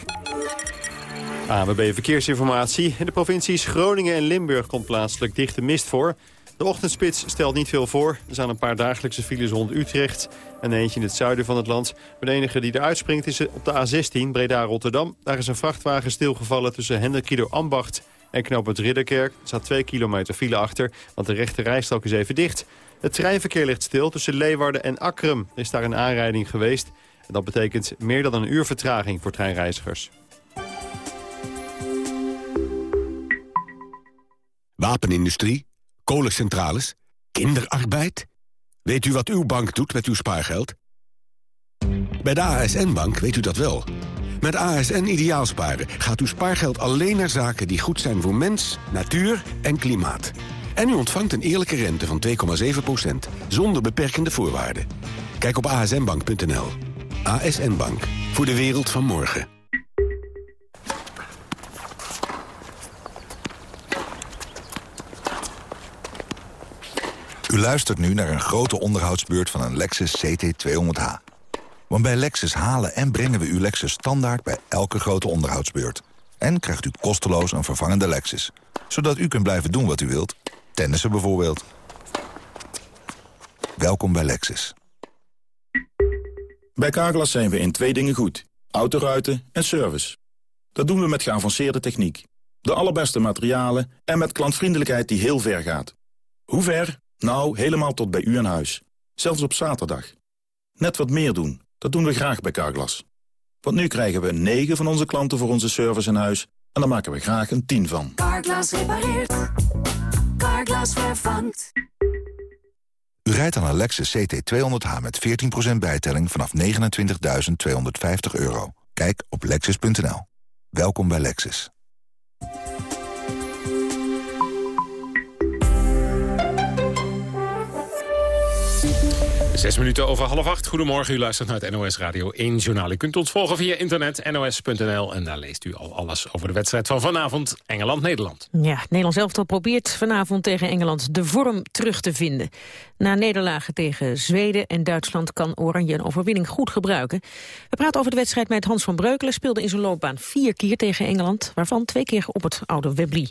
ABB Verkeersinformatie. In de provincies Groningen en Limburg komt plaatselijk dichte mist voor. De ochtendspits stelt niet veel voor. Er zijn een paar dagelijkse files rond Utrecht en eentje in het zuiden van het land. Maar de enige die er uitspringt is op de A16 Breda-Rotterdam. Daar is een vrachtwagen stilgevallen tussen Hendrikido Ambacht en Knoop het Ridderkerk. Er staat twee kilometer file achter, want de rechte rijstrook is even dicht. Het treinverkeer ligt stil tussen Leeuwarden en Akrum. Er is daar een aanrijding geweest. Dat betekent meer dan een uur vertraging voor treinreizigers. Wapenindustrie, kolencentrales, kinderarbeid. Weet u wat uw bank doet met uw spaargeld? Bij de ASN-bank weet u dat wel. Met ASN Ideaalsparen gaat uw spaargeld alleen naar zaken die goed zijn voor mens, natuur en klimaat. En u ontvangt een eerlijke rente van 2,7%, zonder beperkende voorwaarden. Kijk op asnbank.nl. ASN Bank, voor de wereld van morgen. U luistert nu naar een grote onderhoudsbeurt van een Lexus CT200H. Want bij Lexus halen en brengen we uw Lexus standaard bij elke grote onderhoudsbeurt. En krijgt u kosteloos een vervangende Lexus. Zodat u kunt blijven doen wat u wilt. Tennissen bijvoorbeeld. Welkom bij Lexus. Bij Carglass zijn we in twee dingen goed. Autoruiten en service. Dat doen we met geavanceerde techniek. De allerbeste materialen en met klantvriendelijkheid die heel ver gaat. Hoe ver? Nou, helemaal tot bij u aan huis. Zelfs op zaterdag. Net wat meer doen. Dat doen we graag bij Carglass. Want nu krijgen we 9 van onze klanten voor onze service in huis... en daar maken we graag een 10 van. Carglass repareert. Carglass vervangt. U rijdt aan een Lexus CT200H met 14% bijtelling vanaf 29.250 euro. Kijk op lexus.nl. Welkom bij Lexus. Zes minuten over half acht. Goedemorgen, u luistert naar het NOS Radio 1 Journaal. U kunt ons volgen via internet, nos.nl. En daar leest u al alles over de wedstrijd van vanavond, Engeland-Nederland. Ja, Nederland zelf probeert vanavond tegen Engeland de vorm terug te vinden. Na nederlagen tegen Zweden en Duitsland kan Oranje een overwinning goed gebruiken. We praten over de wedstrijd met Hans van Breukelen. Speelde in zijn loopbaan vier keer tegen Engeland, waarvan twee keer op het oude Wembley.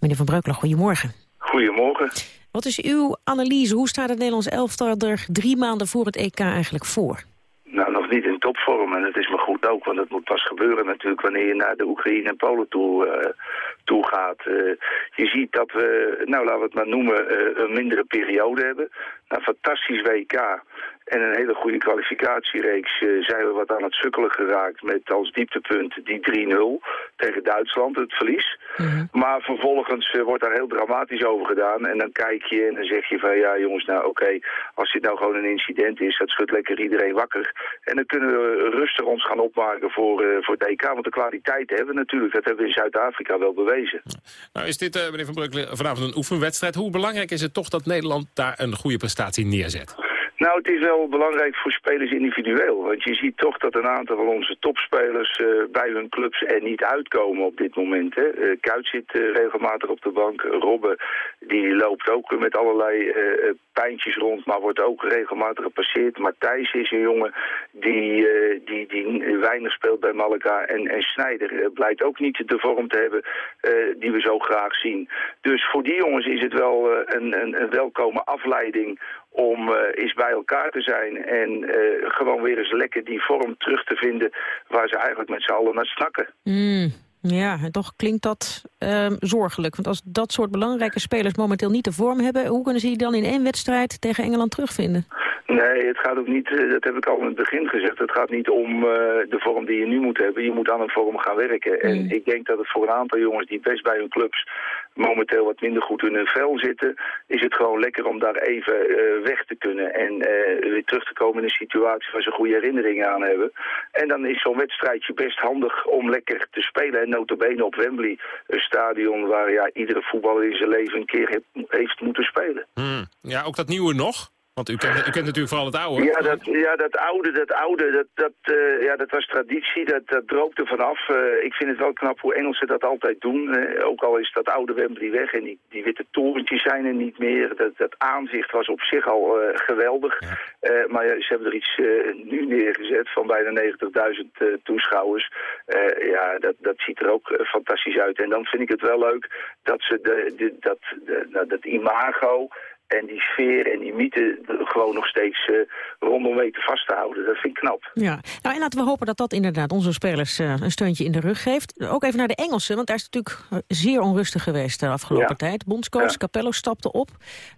Meneer van Breukelen, goedemorgen. Goedemorgen. Wat is uw analyse? Hoe staat het Nederlands elftal er drie maanden voor het EK eigenlijk voor? Nou, nog niet in topvorm. En dat is maar goed ook, want het moet pas gebeuren natuurlijk wanneer je naar de Oekraïne en Polen toe, uh, toe gaat. Uh, je ziet dat we, nou laten we het maar noemen, uh, een mindere periode hebben. Nou, fantastisch WK. En een hele goede kwalificatiereeks uh, zijn we wat aan het sukkelen geraakt met als dieptepunt die 3-0 tegen Duitsland, het verlies. Mm -hmm. Maar vervolgens uh, wordt daar heel dramatisch over gedaan. En dan kijk je en dan zeg je van ja jongens, nou oké, okay, als dit nou gewoon een incident is, dat schudt lekker iedereen wakker. En dan kunnen we rustig ons gaan opmaken voor, uh, voor DK. Want de kwaliteit hebben we natuurlijk, dat hebben we in Zuid-Afrika wel bewezen. Nou is dit, meneer Van Breukelen, vanavond een oefenwedstrijd. Hoe belangrijk is het toch dat Nederland daar een goede prestatie neerzet? Nou, het is wel belangrijk voor spelers individueel. Want je ziet toch dat een aantal van onze topspelers uh, bij hun clubs er niet uitkomen op dit moment. Hè. Uh, Kuit zit uh, regelmatig op de bank. Robben, die loopt ook met allerlei pijntjes rond, maar wordt ook regelmatig gepasseerd. Matthijs is een jongen die, die, die weinig speelt bij Malaga. En, en Snijder blijkt ook niet de vorm te hebben die we zo graag zien. Dus voor die jongens is het wel een, een, een welkome afleiding om uh, eens bij elkaar te zijn en uh, gewoon weer eens lekker die vorm terug te vinden waar ze eigenlijk met z'n allen naar snakken. Mm, ja, en toch klinkt dat uh, zorgelijk. Want als dat soort belangrijke spelers momenteel niet de vorm hebben, hoe kunnen ze die dan in één wedstrijd tegen Engeland terugvinden? Nee, het gaat ook niet, dat heb ik al in het begin gezegd, het gaat niet om uh, de vorm die je nu moet hebben. Je moet aan een vorm gaan werken. Mm. En ik denk dat het voor een aantal jongens die best bij hun clubs momenteel wat minder goed in hun vel zitten, is het gewoon lekker om daar even uh, weg te kunnen en weer terug te komen in een situatie waar ze goede herinneringen aan hebben. En dan is zo'n wedstrijdje best handig om lekker te spelen. En notabene op Wembley, een stadion waar ja, iedere voetballer in zijn leven een keer heeft, moeten spelen. Hmm. Ja, ook dat nieuwe nog? Want u kent, u kent natuurlijk vooral het oude. Ja, dat, ja, dat oude, dat oude, dat, dat, eh, ja, dat was traditie, dat, dat droogt er vanaf. Uh, ik vind het wel knap hoe Engelsen dat altijd doen. Uh, ook al is dat oude Wembley weg en die, die witte torentjes zijn er niet meer. Dat, dat aanzicht was op zich al geweldig. maar ze hebben er iets nu neergezet van bijna 90.000 toeschouwers. ja, dat, dat ziet er ook fantastisch uit. En dan vind ik het wel leuk dat ze de, de, dat, de, nou, dat imago en die sfeer en die mythe gewoon nog steeds uh, rondom weten vast te houden. Dat vind ik knap. Ja, nou en laten we hopen dat dat inderdaad onze spelers uh, een steuntje in de rug geeft. Ook even naar de Engelsen, want daar is het natuurlijk eh, zeer onrustig geweest de afgelopen ja. tijd. Bondscoach ja. Capello stapte op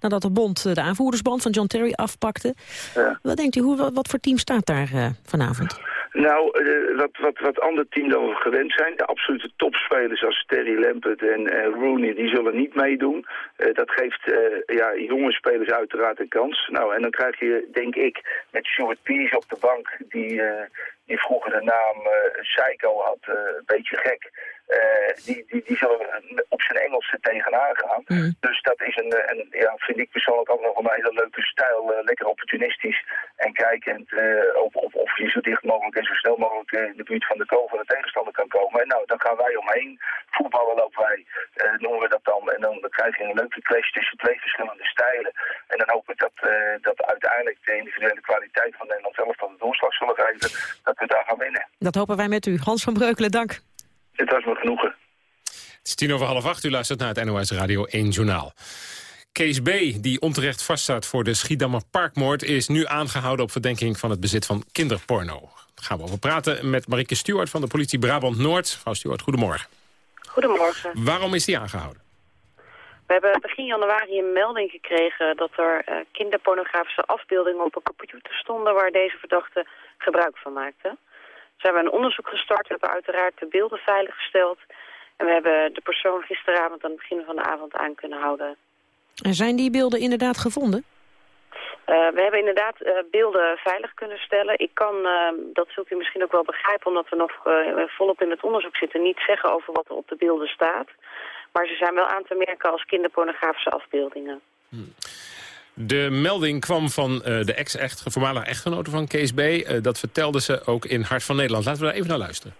nadat de bond de aanvoerdersband van John Terry afpakte. Ja. Wat denkt u, hoe, wat voor team staat daar uh, vanavond? Nou, uh, wat, wat, wat ander team dan we gewend zijn. De absolute topspelers als Terry Lampert en Rooney, die zullen niet meedoen. Uh, dat geeft ja, jonge spelers uiteraard een kans. Nou, en dan krijg je, denk ik, met Stuart Pearce op de bank... die, die vroeger de naam Psycho had, een beetje gek... Uh, die, die, die zullen op zijn Engels tegenaan gaan. Mm. Dus dat is een, een, ja, vind ik persoonlijk ook nog een hele leuke stijl. Uh, lekker opportunistisch en kijkend uh, of, of, of, je zo dicht mogelijk en zo snel mogelijk in de buurt van de goal van de tegenstander kan komen. En nou, dan gaan wij omheen. Voetballen lopen wij, noemen we dat dan. En dan, dan krijg je een leuke clash tussen twee verschillende stijlen. En dan hoop ik dat, dat uiteindelijk de individuele kwaliteit van Nederland zelf tot de doorslag zullen geven. Dat we daar gaan winnen. Dat hopen wij met u. Hans van Breukelen, dank. Het was me genoegen. Het is tien over half acht. U luistert naar het NOS Radio 1 Journaal. Kees B., die onterecht vaststaat voor de Schiedammer Parkmoord... is nu aangehouden op verdenking van het bezit van kinderporno. Daar gaan we over praten met Marike Stewart van de politie Brabant-Noord. Mevrouw Stewart, goedemorgen. Goedemorgen. Waarom is die aangehouden? We hebben begin januari een melding gekregen dat er uh, kinderpornografische afbeeldingen op een computer stonden... waar deze verdachte gebruik van maakte. Ze hebben een onderzoek gestart, we hebben uiteraard de beelden veiliggesteld... en we hebben de persoon gisteravond aan het begin van de avond aan kunnen houden. En zijn die beelden inderdaad gevonden? Uh, we hebben inderdaad uh, beelden veilig kunnen stellen. Ik kan, uh, dat zult u misschien ook wel begrijpen, omdat we nog volop in het onderzoek zitten, niet zeggen over wat er op de beelden staat. Maar ze zijn wel aan te merken als kinderpornografische afbeeldingen. Hmm. De melding kwam van uh, de ex-echt, voormalige echtgenote van Kees B. Uh, dat vertelde ze ook in Hart van Nederland. Laten we daar even naar luisteren.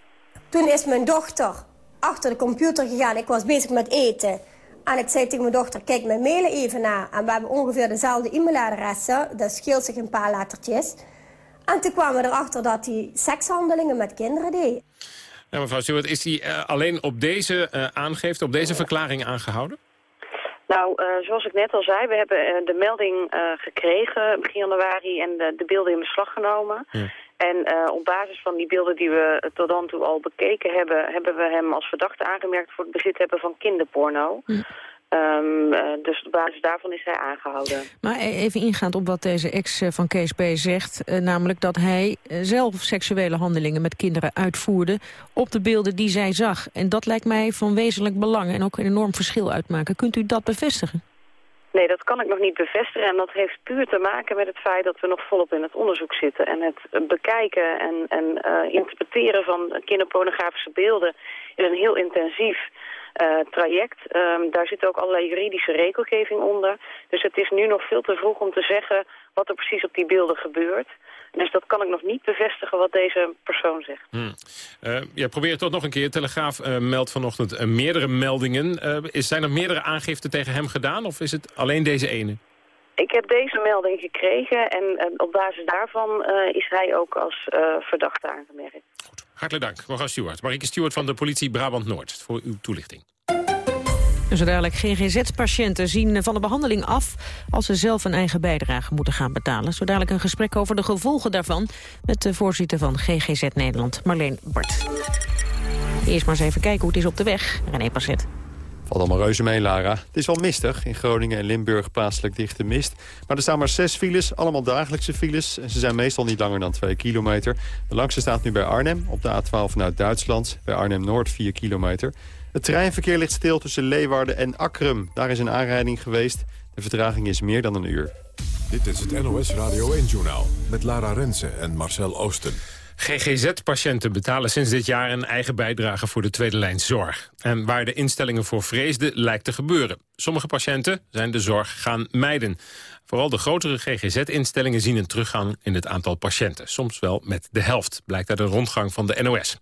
Toen is mijn dochter achter de computer gegaan. Ik was bezig met eten. En ik zei tegen mijn dochter, kijk mijn mailen even na. En we hebben ongeveer dezelfde e-mailadressen. Dat scheelt zich een paar lettertjes. En toen kwamen we erachter dat hij sekshandelingen met kinderen deed. Ja, mevrouw Stewart, is hij uh, alleen op deze aangifte, op deze verklaring aangehouden? Nou, uh, zoals ik net al zei, we hebben uh, de melding uh, gekregen begin januari en de, de, beelden in beslag genomen. Ja. En op basis van die beelden die we tot dan toe al bekeken hebben, hebben we hem als verdachte aangemerkt voor het bezit hebben van kinderporno. Ja. Um, uh, dus op basis daarvan is hij aangehouden. Maar e- even ingaand op wat deze ex van Kees B. zegt... Uh, namelijk dat hij zelf seksuele handelingen met kinderen uitvoerde... op de beelden die zij zag. En dat lijkt mij van wezenlijk belang en ook een enorm verschil uitmaken. Kunt u dat bevestigen? Nee, dat kan ik nog niet bevestigen. En dat heeft puur te maken met het feit dat we nog volop in het onderzoek zitten. En het bekijken en, en interpreteren van kinderpornografische beelden... is een heel intensief traject. Um, daar zit ook allerlei juridische regelgeving onder. Dus het is nu nog veel te vroeg om te zeggen wat er precies op die beelden gebeurt. Dus dat kan ik nog niet bevestigen wat deze persoon zegt. Hmm. Uh, ja, probeer het toch nog een keer. Telegraaf uh, meldt vanochtend meerdere meldingen. is, zijn er meerdere aangiften tegen hem gedaan of is het alleen deze ene? Ik heb deze melding gekregen en op basis daarvan is hij ook als verdachte aangemerkt. Hartelijk dank, mevrouw Stewart. Marieke Stewart van de politie Brabant-Noord voor uw toelichting. Zo dadelijk GGZ-patiënten zien van de behandeling af... als ze zelf een eigen bijdrage moeten gaan betalen. Zo dadelijk een gesprek over de gevolgen daarvan... met de voorzitter van GGZ Nederland, Marleen Bart. Eerst maar eens even kijken hoe het is op de weg. René Passet. Valt allemaal reuze mee, Lara. Het is wel mistig. In Groningen en Limburg plaatselijk dichte mist. Maar er staan maar zes files, allemaal dagelijkse files. En ze zijn meestal niet langer dan twee kilometer. De langste staat nu bij Arnhem, op de A12 vanuit Duitsland. Bij Arnhem-Noord 4 kilometer. Het treinverkeer ligt stil tussen Leeuwarden en Akrum. Daar is een aanrijding geweest. De vertraging is meer dan een uur. Dit is het NOS Radio 1-journaal met Lara Rensen en Marcel Oosten. GGZ-patiënten betalen sinds dit jaar een eigen bijdrage voor de tweede lijn zorg. En waar de instellingen voor vreesden, lijkt te gebeuren. Sommige patiënten zijn de zorg gaan mijden. Vooral de grotere GGZ-instellingen zien een teruggang in het aantal patiënten. Soms wel met de helft, blijkt uit een rondgang van de NOS.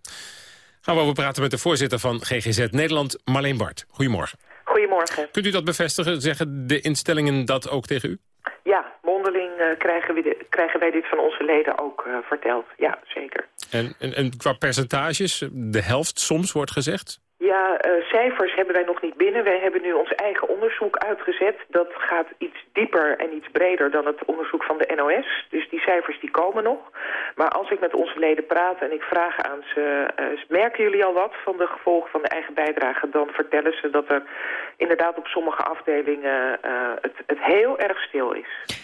Gaan we over praten met de voorzitter van GGZ Nederland, Marleen Bart. Goedemorgen. Goedemorgen. Kunt u dat bevestigen? Zeggen de instellingen dat ook tegen u? Ja, uh, krijgen, we krijgen wij dit van onze leden ook uh, verteld. Ja, zeker. En, en, en qua percentages, de helft soms wordt gezegd? Ja, uh, cijfers hebben wij nog niet binnen. Wij hebben nu ons eigen onderzoek uitgezet. Dat gaat iets dieper en iets breder dan het onderzoek van de NOS. Dus die cijfers die komen nog. Maar als ik met onze leden praat en ik vraag aan ze... Uh, merken jullie al wat van de gevolgen van de eigen bijdrage... dan vertellen ze dat er inderdaad op sommige afdelingen uh, het, het heel erg stil is.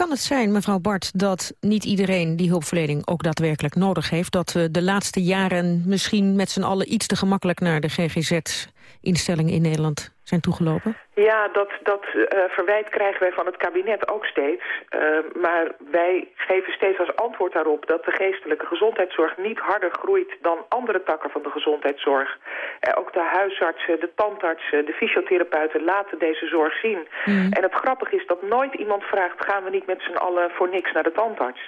Kan het zijn, mevrouw Bart, dat niet iedereen die hulpverlening ook daadwerkelijk nodig heeft? Dat we de laatste jaren misschien met z'n allen iets te gemakkelijk naar de GGZ-instellingen in Nederland zijn toegelopen? Ja, dat, dat uh, verwijt krijgen wij van het kabinet ook steeds. Uh, maar wij geven steeds als antwoord daarop dat de geestelijke gezondheidszorg niet harder groeit dan andere takken van de gezondheidszorg. Uh, ook de huisartsen, de tandartsen, de fysiotherapeuten laten deze zorg zien. Mm. En het grappige is dat nooit iemand vraagt, gaan we niet met z'n allen voor niks naar de tandarts?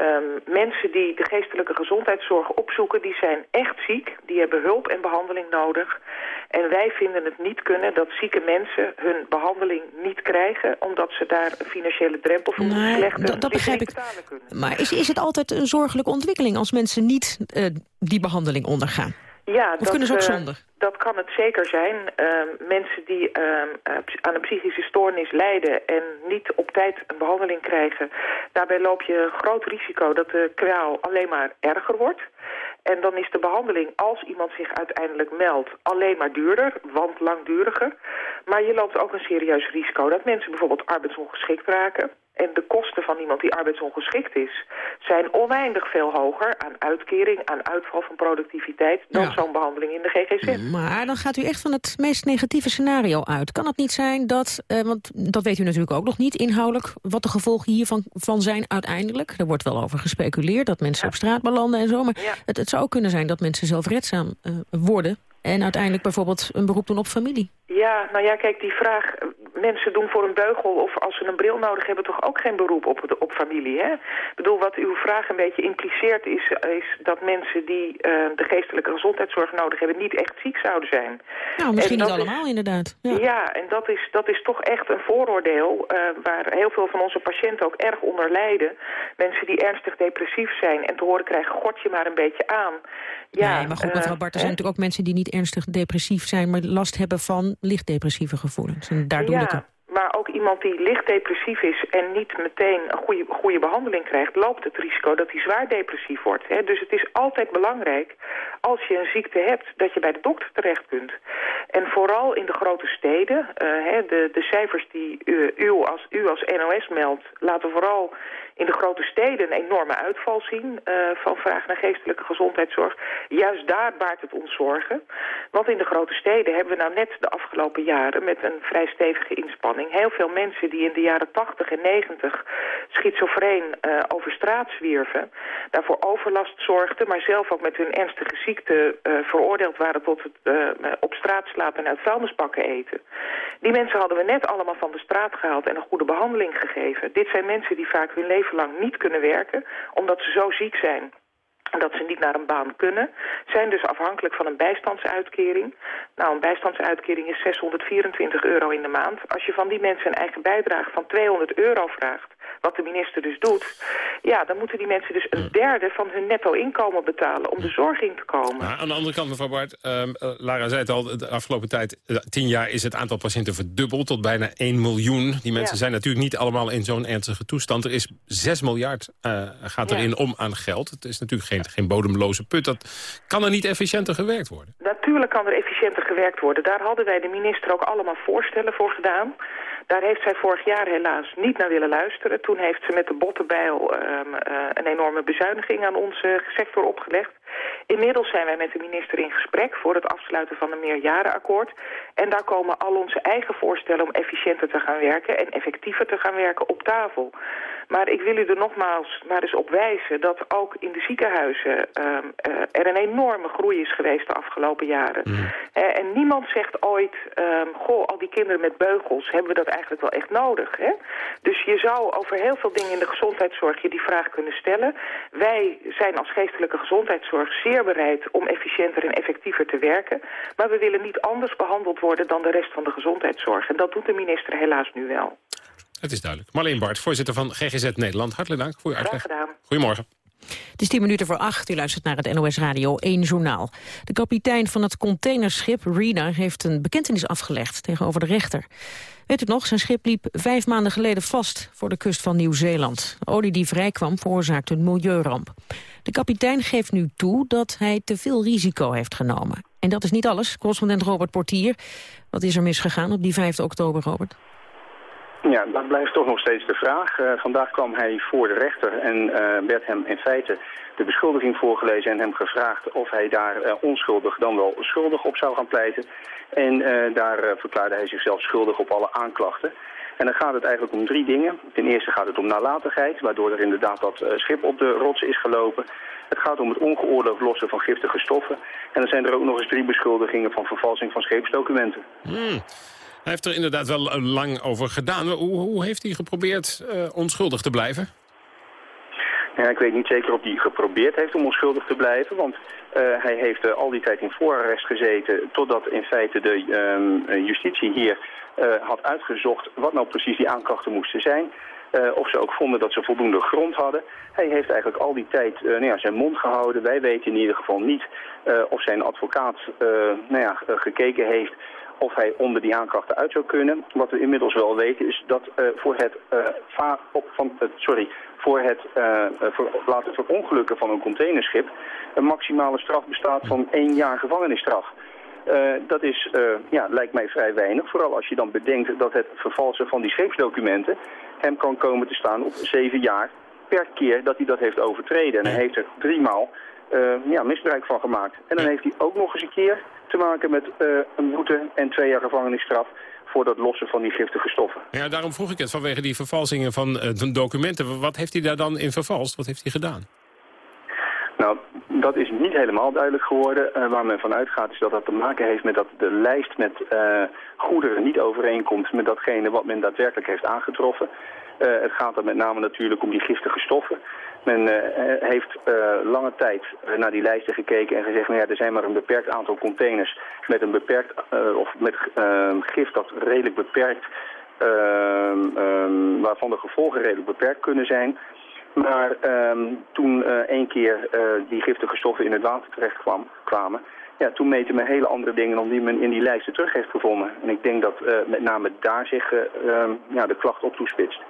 Um, mensen die de geestelijke gezondheidszorg opzoeken, die zijn echt ziek. Die hebben hulp en behandeling nodig. En wij vinden het niet kunnen dat zieke mensen hun behandeling niet krijgen... omdat ze daar een financiële drempel voor moeten nee, slechten. Dat, begrijp ik. Maar is, is het altijd een zorgelijke ontwikkeling als mensen niet uh, die behandeling ondergaan? Ja, of dat, kunnen ze ook uh, zonder? Dat kan het zeker zijn. Uh, mensen die uh, aan een psychische stoornis lijden en niet op tijd een behandeling krijgen... daarbij loop je een groot risico dat de kwaal alleen maar erger wordt. En dan is de behandeling, als iemand zich uiteindelijk meldt, alleen maar duurder, want langduriger. Maar je loopt ook een serieus risico dat mensen bijvoorbeeld arbeidsongeschikt raken. En de kosten van iemand die arbeidsongeschikt is... zijn oneindig veel hoger aan uitkering, aan uitval van productiviteit... dan ja. zo'n behandeling in de GGZ. Maar dan gaat u echt van het meest negatieve scenario uit. Kan het niet zijn dat, eh, want dat weet u natuurlijk ook nog niet inhoudelijk... wat de gevolgen hiervan van zijn uiteindelijk? Er wordt wel over gespeculeerd dat mensen ja. op straat belanden en zo... maar ja. het, het, zou ook kunnen zijn dat mensen zelfredzaam uh, worden... en uiteindelijk bijvoorbeeld een beroep doen op familie. Ja, nou ja, kijk, die vraag... mensen doen voor een beugel of als ze een bril nodig hebben... toch ook geen beroep op, de, op familie, hè? Ik bedoel, wat uw vraag een beetje impliceert is... is dat mensen die uh, de geestelijke gezondheidszorg nodig hebben... niet echt ziek zouden zijn. Nou, misschien niet allemaal, is, inderdaad. Ja, ja en dat is, dat is toch echt een vooroordeel... Uh, waar heel veel van onze patiënten ook erg onder lijden. Mensen die ernstig depressief zijn en te horen krijgen... god je maar een beetje aan. Ja, nee, maar goed, mevrouw Bart, er zijn natuurlijk ook mensen die niet ernstig depressief zijn... maar last hebben van lichtdepressieve gevoelens. En daar doe ja, ik het. maar ook iemand die licht depressief is en niet meteen een goede, goede behandeling krijgt... loopt het risico dat hij zwaar depressief wordt. Hè? Dus het is altijd belangrijk, als je een ziekte hebt, dat je bij de dokter terecht kunt. En vooral in de grote steden, uh, hè, de, de cijfers die u, u, als, u als NOS meldt... laten vooral in de grote steden een enorme uitval zien uh, van vraag naar geestelijke gezondheidszorg. Juist daar baart het ons zorgen. Want in de grote steden hebben we nou net de afgelopen jaren met een vrij stevige inspanning heel veel mensen die in de jaren 80 en 90 schizofreen over straat zwierven, daarvoor overlast zorgden, maar zelf ook met hun ernstige ziekte uh, veroordeeld waren tot het op straat slapen en uit vuilnisbakken eten. Die mensen hadden we net allemaal van de straat gehaald en een goede behandeling gegeven. Dit zijn mensen die vaak hun leven lang niet kunnen werken, omdat ze zo ziek zijn dat ze niet naar een baan kunnen, zijn dus afhankelijk van een bijstandsuitkering. Nou, een bijstandsuitkering is 624 euro in de maand. Als je van die mensen een eigen bijdrage van 200 euro vraagt, wat de minister dus doet... ja, dan moeten die mensen dus een derde van hun netto inkomen betalen om de zorg in te komen. Nou, aan de andere kant, mevrouw Bart, uh, Lara zei het al... de afgelopen tijd, uh, tien jaar, is het aantal patiënten verdubbeld tot bijna 1 miljoen. Die mensen ja. zijn natuurlijk niet allemaal in zo'n ernstige toestand. Er is 6 miljard uh, gaat erin ja. om aan geld. Het is natuurlijk geen, geen bodemloze put. Dat kan er niet efficiënter gewerkt worden? Natuurlijk kan er efficiënter gewerkt worden. Daar hadden wij de minister ook allemaal voorstellen voor gedaan. Daar heeft zij vorig jaar helaas niet naar willen luisteren. Toen heeft ze met de bottenbijl um, een enorme bezuiniging aan onze sector opgelegd. Inmiddels zijn wij met de minister in gesprek voor het afsluiten van een meerjarenakkoord. En daar komen al onze eigen voorstellen om efficiënter te gaan werken en effectiever te gaan werken op tafel. Maar ik wil u er nogmaals maar eens op wijzen dat ook in de ziekenhuizen uh, er een enorme groei is geweest de afgelopen jaren. Mm. Uh, en niemand zegt ooit, um, goh, al die kinderen met beugels, hebben we dat eigenlijk wel echt nodig? Hè? Dus je zou over heel veel dingen in de gezondheidszorg je die vraag kunnen stellen. Wij zijn als geestelijke gezondheidszorg zeer bereid om efficiënter en effectiever te werken. Maar we willen niet anders behandeld worden dan de rest van de gezondheidszorg. En dat doet de minister helaas nu wel. Het is duidelijk. Marleen Bart, voorzitter van GGZ Nederland. Hartelijk dank voor uw uitleg. Graag gedaan. Goedemorgen. Het is 10 minuten voor 8. U luistert naar het NOS Radio 1 Journaal. De kapitein van het containerschip Rena heeft een bekentenis afgelegd tegenover de rechter. Weet u nog, zijn schip liep vijf maanden geleden vast voor de kust van Nieuw-Zeeland. De olie die vrijkwam veroorzaakte een milieuramp. De kapitein geeft nu toe dat hij te veel risico heeft genomen. En dat is niet alles. Correspondent Robert Portier. Wat is er misgegaan op die 5 oktober, Robert? Ja, dat blijft toch nog steeds de vraag. Uh, vandaag kwam hij voor de rechter en uh, werd hem in feite de beschuldiging voorgelezen en hem gevraagd of hij daar uh, onschuldig dan wel schuldig op zou gaan pleiten. En daar verklaarde hij zichzelf schuldig op alle aanklachten. En dan gaat het eigenlijk om drie dingen. Ten eerste gaat het om nalatigheid, waardoor er inderdaad dat schip op de rots is gelopen. Het gaat om het ongeoorloofd lossen van giftige stoffen. En dan zijn er ook nog eens drie beschuldigingen van vervalsing van scheepsdocumenten. Hmm. Hij heeft er inderdaad wel eh, lang over gedaan. Hoe, hoe heeft hij geprobeerd uh, onschuldig te blijven? Ja, ik weet niet zeker of hij geprobeerd heeft om onschuldig te blijven. Want uh, hij heeft al die tijd in voorarrest gezeten... totdat in feite de uh, justitie hier had uitgezocht... wat nou precies die aanklachten moesten zijn. of ze ook vonden dat ze voldoende grond hadden. Hij heeft eigenlijk al die tijd nou ja, zijn mond gehouden. Wij weten in ieder geval niet of zijn advocaat nou ja, gekeken heeft of hij onder die aanklachten uit zou kunnen. Wat we inmiddels wel weten is dat uh, voor het, uh, van, uh, sorry, voor het voor, laten verongelukken van een containerschip een maximale straf bestaat van één jaar gevangenisstraf. dat is, ja, lijkt mij vrij weinig. Vooral als je dan bedenkt dat het vervalsen van die scheepsdocumenten hem kan komen te staan op zeven jaar per keer dat hij dat heeft overtreden. En hij heeft er driemaal ja, misbruik van gemaakt. En dan heeft hij ook nog eens een keer te maken met uh, een boete en twee jaar gevangenisstraf voor dat lossen van die giftige stoffen. Ja, daarom vroeg ik het vanwege die vervalsingen van uh, documenten. Wat heeft hij daar dan in vervalst? Wat heeft hij gedaan? Nou, dat is niet helemaal duidelijk geworden. Uh, waar men van uitgaat is dat dat te maken heeft met dat de lijst met uh, goederen niet overeenkomt met datgene wat men daadwerkelijk heeft aangetroffen. Uh, het gaat dan met name natuurlijk om die giftige stoffen. Men uh, heeft uh, lange tijd naar die lijsten gekeken en gezegd... nou ja, er zijn maar een beperkt aantal containers met een beperkt of met gif dat redelijk beperkt... Um, waarvan de gevolgen redelijk beperkt kunnen zijn. Maar toen één keer die giftige stoffen in het water terecht kwam, kwamen... Ja, toen meten men hele andere dingen dan die men in die lijsten terug heeft gevonden. En ik denk dat met name daar zich ja, de klacht op toespitst.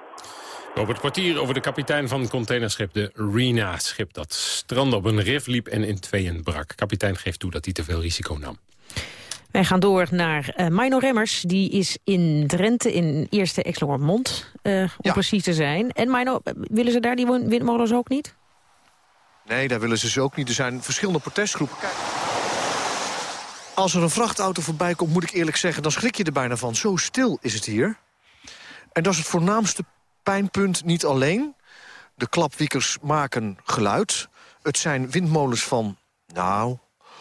Robert Kwartier over de kapitein van containerschip de Rena-schip... dat strandde op een rif liep en in tweeën brak. Kapitein geeft toe dat hij te veel risico nam. Wij gaan door naar uh, Mino Remmers. Die is in Drenthe, in Eerste Exloermond, uh, om ja. precies te zijn. En Mino, willen ze daar die windmolens ook niet? Nee, daar willen ze ze ook niet. Er zijn verschillende protestgroepen. Kijk. Als er een vrachtauto voorbij komt, moet ik eerlijk zeggen... dan schrik je er bijna van. Zo stil is het hier. En dat is het voornaamste pijnpunt niet alleen. De klapwiekers maken geluid. Het zijn windmolens van, nou,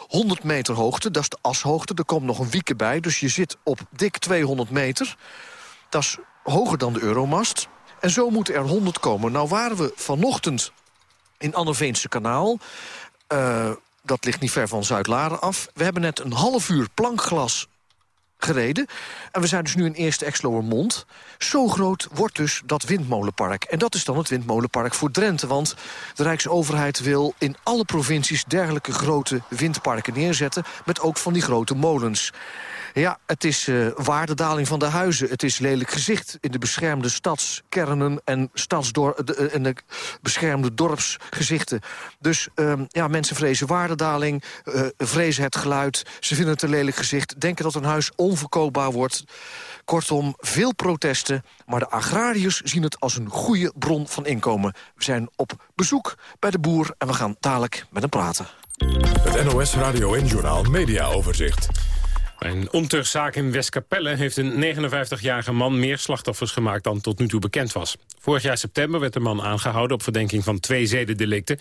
100 meter hoogte. Dat is de ashoogte. Er komt nog een wieken bij. Dus je zit op dik 200 meter. Dat is hoger dan de Euromast. En zo moeten er 100 komen. Nou waren we vanochtend in Anneveense kanaal. Uh, dat ligt niet ver van Zuid-Laren af. We hebben net een half uur plankglas gereden. En we zijn dus nu in Eerste Exloermond. Zo groot wordt dus dat windmolenpark. En dat is dan het windmolenpark voor Drenthe. Want de Rijksoverheid wil in alle provincies dergelijke grote windparken neerzetten. Met ook van die grote molens. Ja, het is uh, waardedaling van de huizen. Het is lelijk gezicht in de beschermde stadskernen... en, stadsdor de, en de beschermde dorpsgezichten. Dus uh, ja, mensen vrezen waardedaling, uh, vrezen het geluid. Ze vinden het een lelijk gezicht, denken dat een huis onverkoopbaar wordt. Kortom, veel protesten, maar de agrariërs zien het als een goede bron van inkomen. We zijn op bezoek bij de boer en we gaan dadelijk met hem praten. Het NOS Radio en Journaal Media Overzicht. Een ontuchtzaak in Westkapelle heeft een 59-jarige man meer slachtoffers gemaakt dan tot nu toe bekend was. Vorig jaar september werd de man aangehouden op verdenking van twee zedendelicten.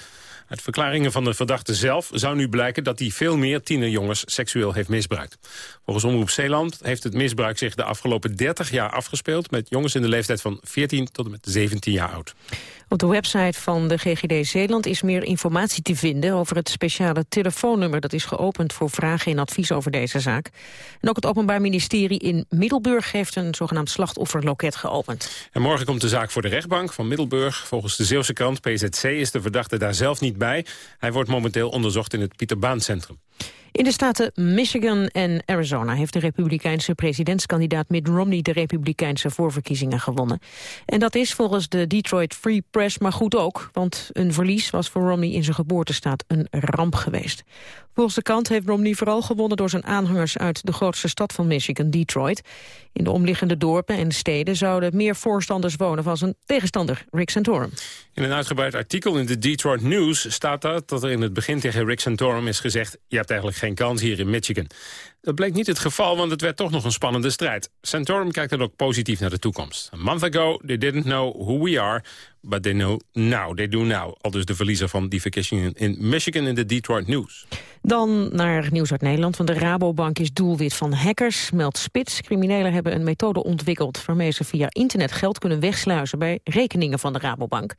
Uit verklaringen van de verdachte zelf zou nu blijken dat hij veel meer tienerjongens seksueel heeft misbruikt. Volgens Omroep Zeeland heeft het misbruik zich de afgelopen 30 jaar afgespeeld met jongens in de leeftijd van 14 tot en met 17 jaar oud. Op de website van de GGD Zeeland is meer informatie te vinden over het speciale telefoonnummer dat is geopend voor vragen en advies over deze zaak. En ook het Openbaar Ministerie in Middelburg heeft een zogenaamd slachtofferloket geopend. En morgen komt de zaak voor de rechtbank van Middelburg. Volgens de Zeeuwse krant PZC is de verdachte daar zelf niet bij. Hij wordt momenteel onderzocht in het Pieter Baan Centrum. In de staten Michigan en Arizona heeft de republikeinse presidentskandidaat Mitt Romney de republikeinse voorverkiezingen gewonnen. En dat is volgens de Detroit Free Press maar goed ook, want een verlies was voor Romney in zijn geboortestaat een ramp geweest. Volgens de kant heeft Romney vooral gewonnen door zijn aanhangers uit de grootste stad van Michigan, Detroit. In de omliggende dorpen en steden zouden meer voorstanders wonen van zijn tegenstander, Rick Santorum. In een uitgebreid artikel in de Detroit News staat dat, dat er in het begin tegen Rick Santorum is gezegd... je hebt eigenlijk geen kans hier in Michigan. Dat bleek niet het geval, want het werd toch nog een spannende strijd. Santorum kijkt dan ook positief naar de toekomst. A month ago, they didn't know who we are, but they know now, they do now. Al dus de verliezer van die verkiezingen in Michigan in de Detroit News. Dan naar nieuws uit Nederland, want de Rabobank is doelwit van hackers, meldt Spits. Criminelen hebben een methode ontwikkeld waarmee ze via internet geld kunnen wegsluizen bij rekeningen van de Rabobank.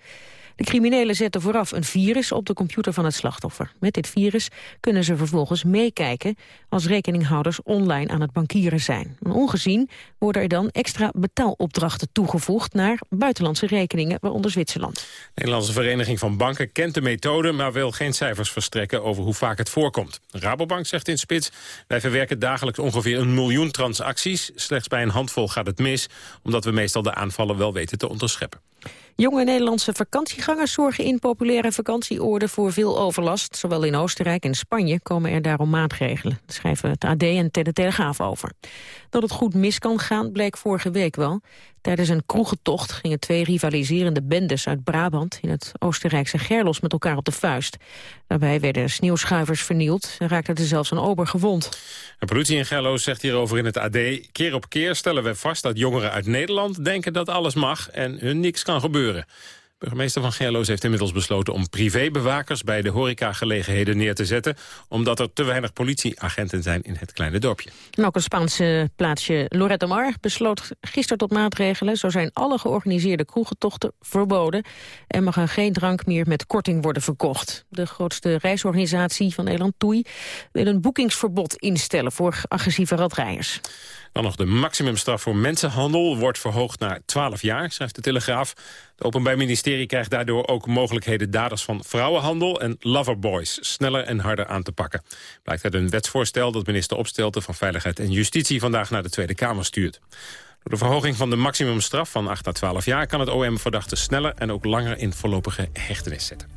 De criminelen zetten vooraf een virus op de computer van het slachtoffer. Met dit virus kunnen ze vervolgens meekijken als rekeninghouders online aan het bankieren zijn. En ongezien worden er dan extra betaalopdrachten toegevoegd naar buitenlandse rekeningen, waaronder Zwitserland. De Nederlandse Vereniging van Banken kent de methode, maar wil geen cijfers verstrekken over hoe vaak het voorkomt. Rabobank zegt in Spits, wij verwerken dagelijks ongeveer een miljoen transacties. Slechts bij een handvol gaat het mis, omdat we meestal de aanvallen wel weten te onderscheppen. Jonge Nederlandse vakantiegangers zorgen in populaire vakantieoorden voor veel overlast. Zowel in Oostenrijk en Spanje komen er daarom maatregelen. Dat schrijven het AD en de Telegraaf over. Dat het goed mis kan gaan bleek vorige week wel. Tijdens een kroegentocht gingen twee rivaliserende bendes uit Brabant... in het Oostenrijkse Gerlos met elkaar op de vuist. Daarbij werden sneeuwschuivers vernield en raakte er zelfs een ober gewond. De politie in Gerlos zegt hierover in het AD... keer op keer stellen we vast dat jongeren uit Nederland denken dat alles mag... en hun niks kan gebeuren. Burgemeester van Gerloos heeft inmiddels besloten om privébewakers bij de horecagelegenheden neer te zetten, omdat er te weinig politieagenten zijn in het kleine dorpje. En ook het Spaanse plaatsje Lorette Mar besloot gisteren tot maatregelen. Zo zijn alle georganiseerde kroegentochten verboden en mag er geen drank meer met korting worden verkocht. De grootste reisorganisatie van Nederland, TOEI, wil een boekingsverbod instellen voor agressieve radrijders. Dan nog de maximumstraf voor mensenhandel wordt verhoogd naar 12 jaar, schrijft de Telegraaf. Het Openbaar Ministerie krijgt daardoor ook mogelijkheden daders van vrouwenhandel en loverboys sneller en harder aan te pakken. Blijkt uit een wetsvoorstel dat minister Opstelten van Veiligheid en Justitie vandaag naar de Tweede Kamer stuurt. Door de verhoging van de maximumstraf van 8 naar 12 jaar kan het OM verdachten sneller en ook langer in voorlopige hechtenis zetten.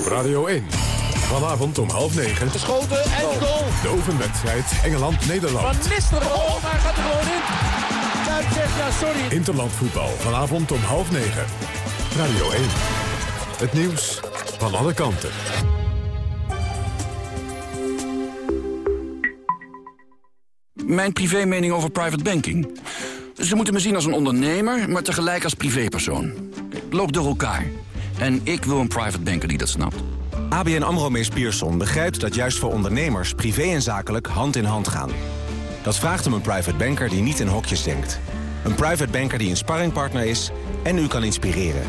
Op Radio 1. Vanavond om half negen. Geschoten en goal. De oefenwedstrijd Engeland-Nederland. Van Nistelrooy. Oh, maar gaat er gewoon in. Kuip zegt ja, sorry. Interlandvoetbal. Vanavond om half negen. Radio 1. Het nieuws van alle kanten. Mijn privé mening over private banking. Ze moeten me zien als een ondernemer, maar tegelijk als privépersoon. Het loopt door elkaar. En ik wil een private banker die dat snapt. ABN AMRO Mees Pierson begrijpt dat juist voor ondernemers... privé en zakelijk hand in hand gaan. Dat vraagt om een private banker die niet in hokjes denkt. Een private banker die een sparringpartner is en u kan inspireren.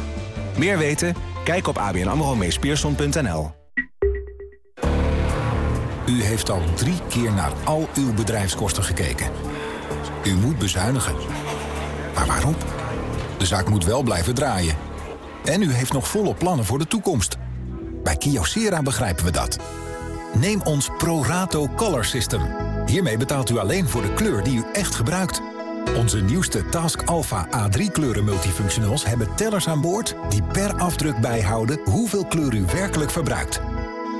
Meer weten? Kijk op abnamromeespierson.nl. U heeft al drie keer naar al uw bedrijfskosten gekeken. U moet bezuinigen. Maar waarom? De zaak moet wel blijven draaien. En u heeft nog volle plannen voor de toekomst. Bij Kyocera begrijpen we dat. Neem ons ProRato Color System. Hiermee betaalt u alleen voor de kleur die u echt gebruikt. Onze nieuwste Task Alpha A3 kleuren multifunctionals hebben tellers aan boord... die per afdruk bijhouden hoeveel kleur u werkelijk verbruikt.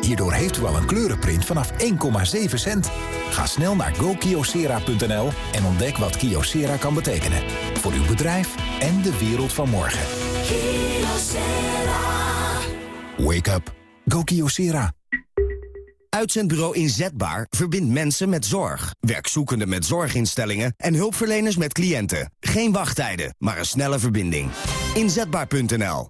Hierdoor heeft u al een kleurenprint vanaf 1,7 cent. Ga snel naar gokyocera.nl en ontdek wat Kyocera kan betekenen. Voor uw bedrijf en de wereld van morgen. Wake up. Go Kyocera. Uitzendbureau Inzetbaar verbindt mensen met zorg. Werkzoekenden met zorginstellingen en hulpverleners met cliënten. Geen wachttijden, maar een snelle verbinding. Inzetbaar.nl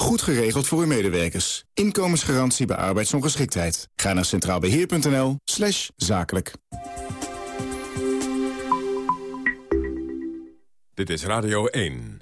Goed geregeld voor uw medewerkers. Inkomensgarantie bij arbeidsongeschiktheid. Ga naar centraalbeheer.nl slash zakelijk. Dit is Radio 1.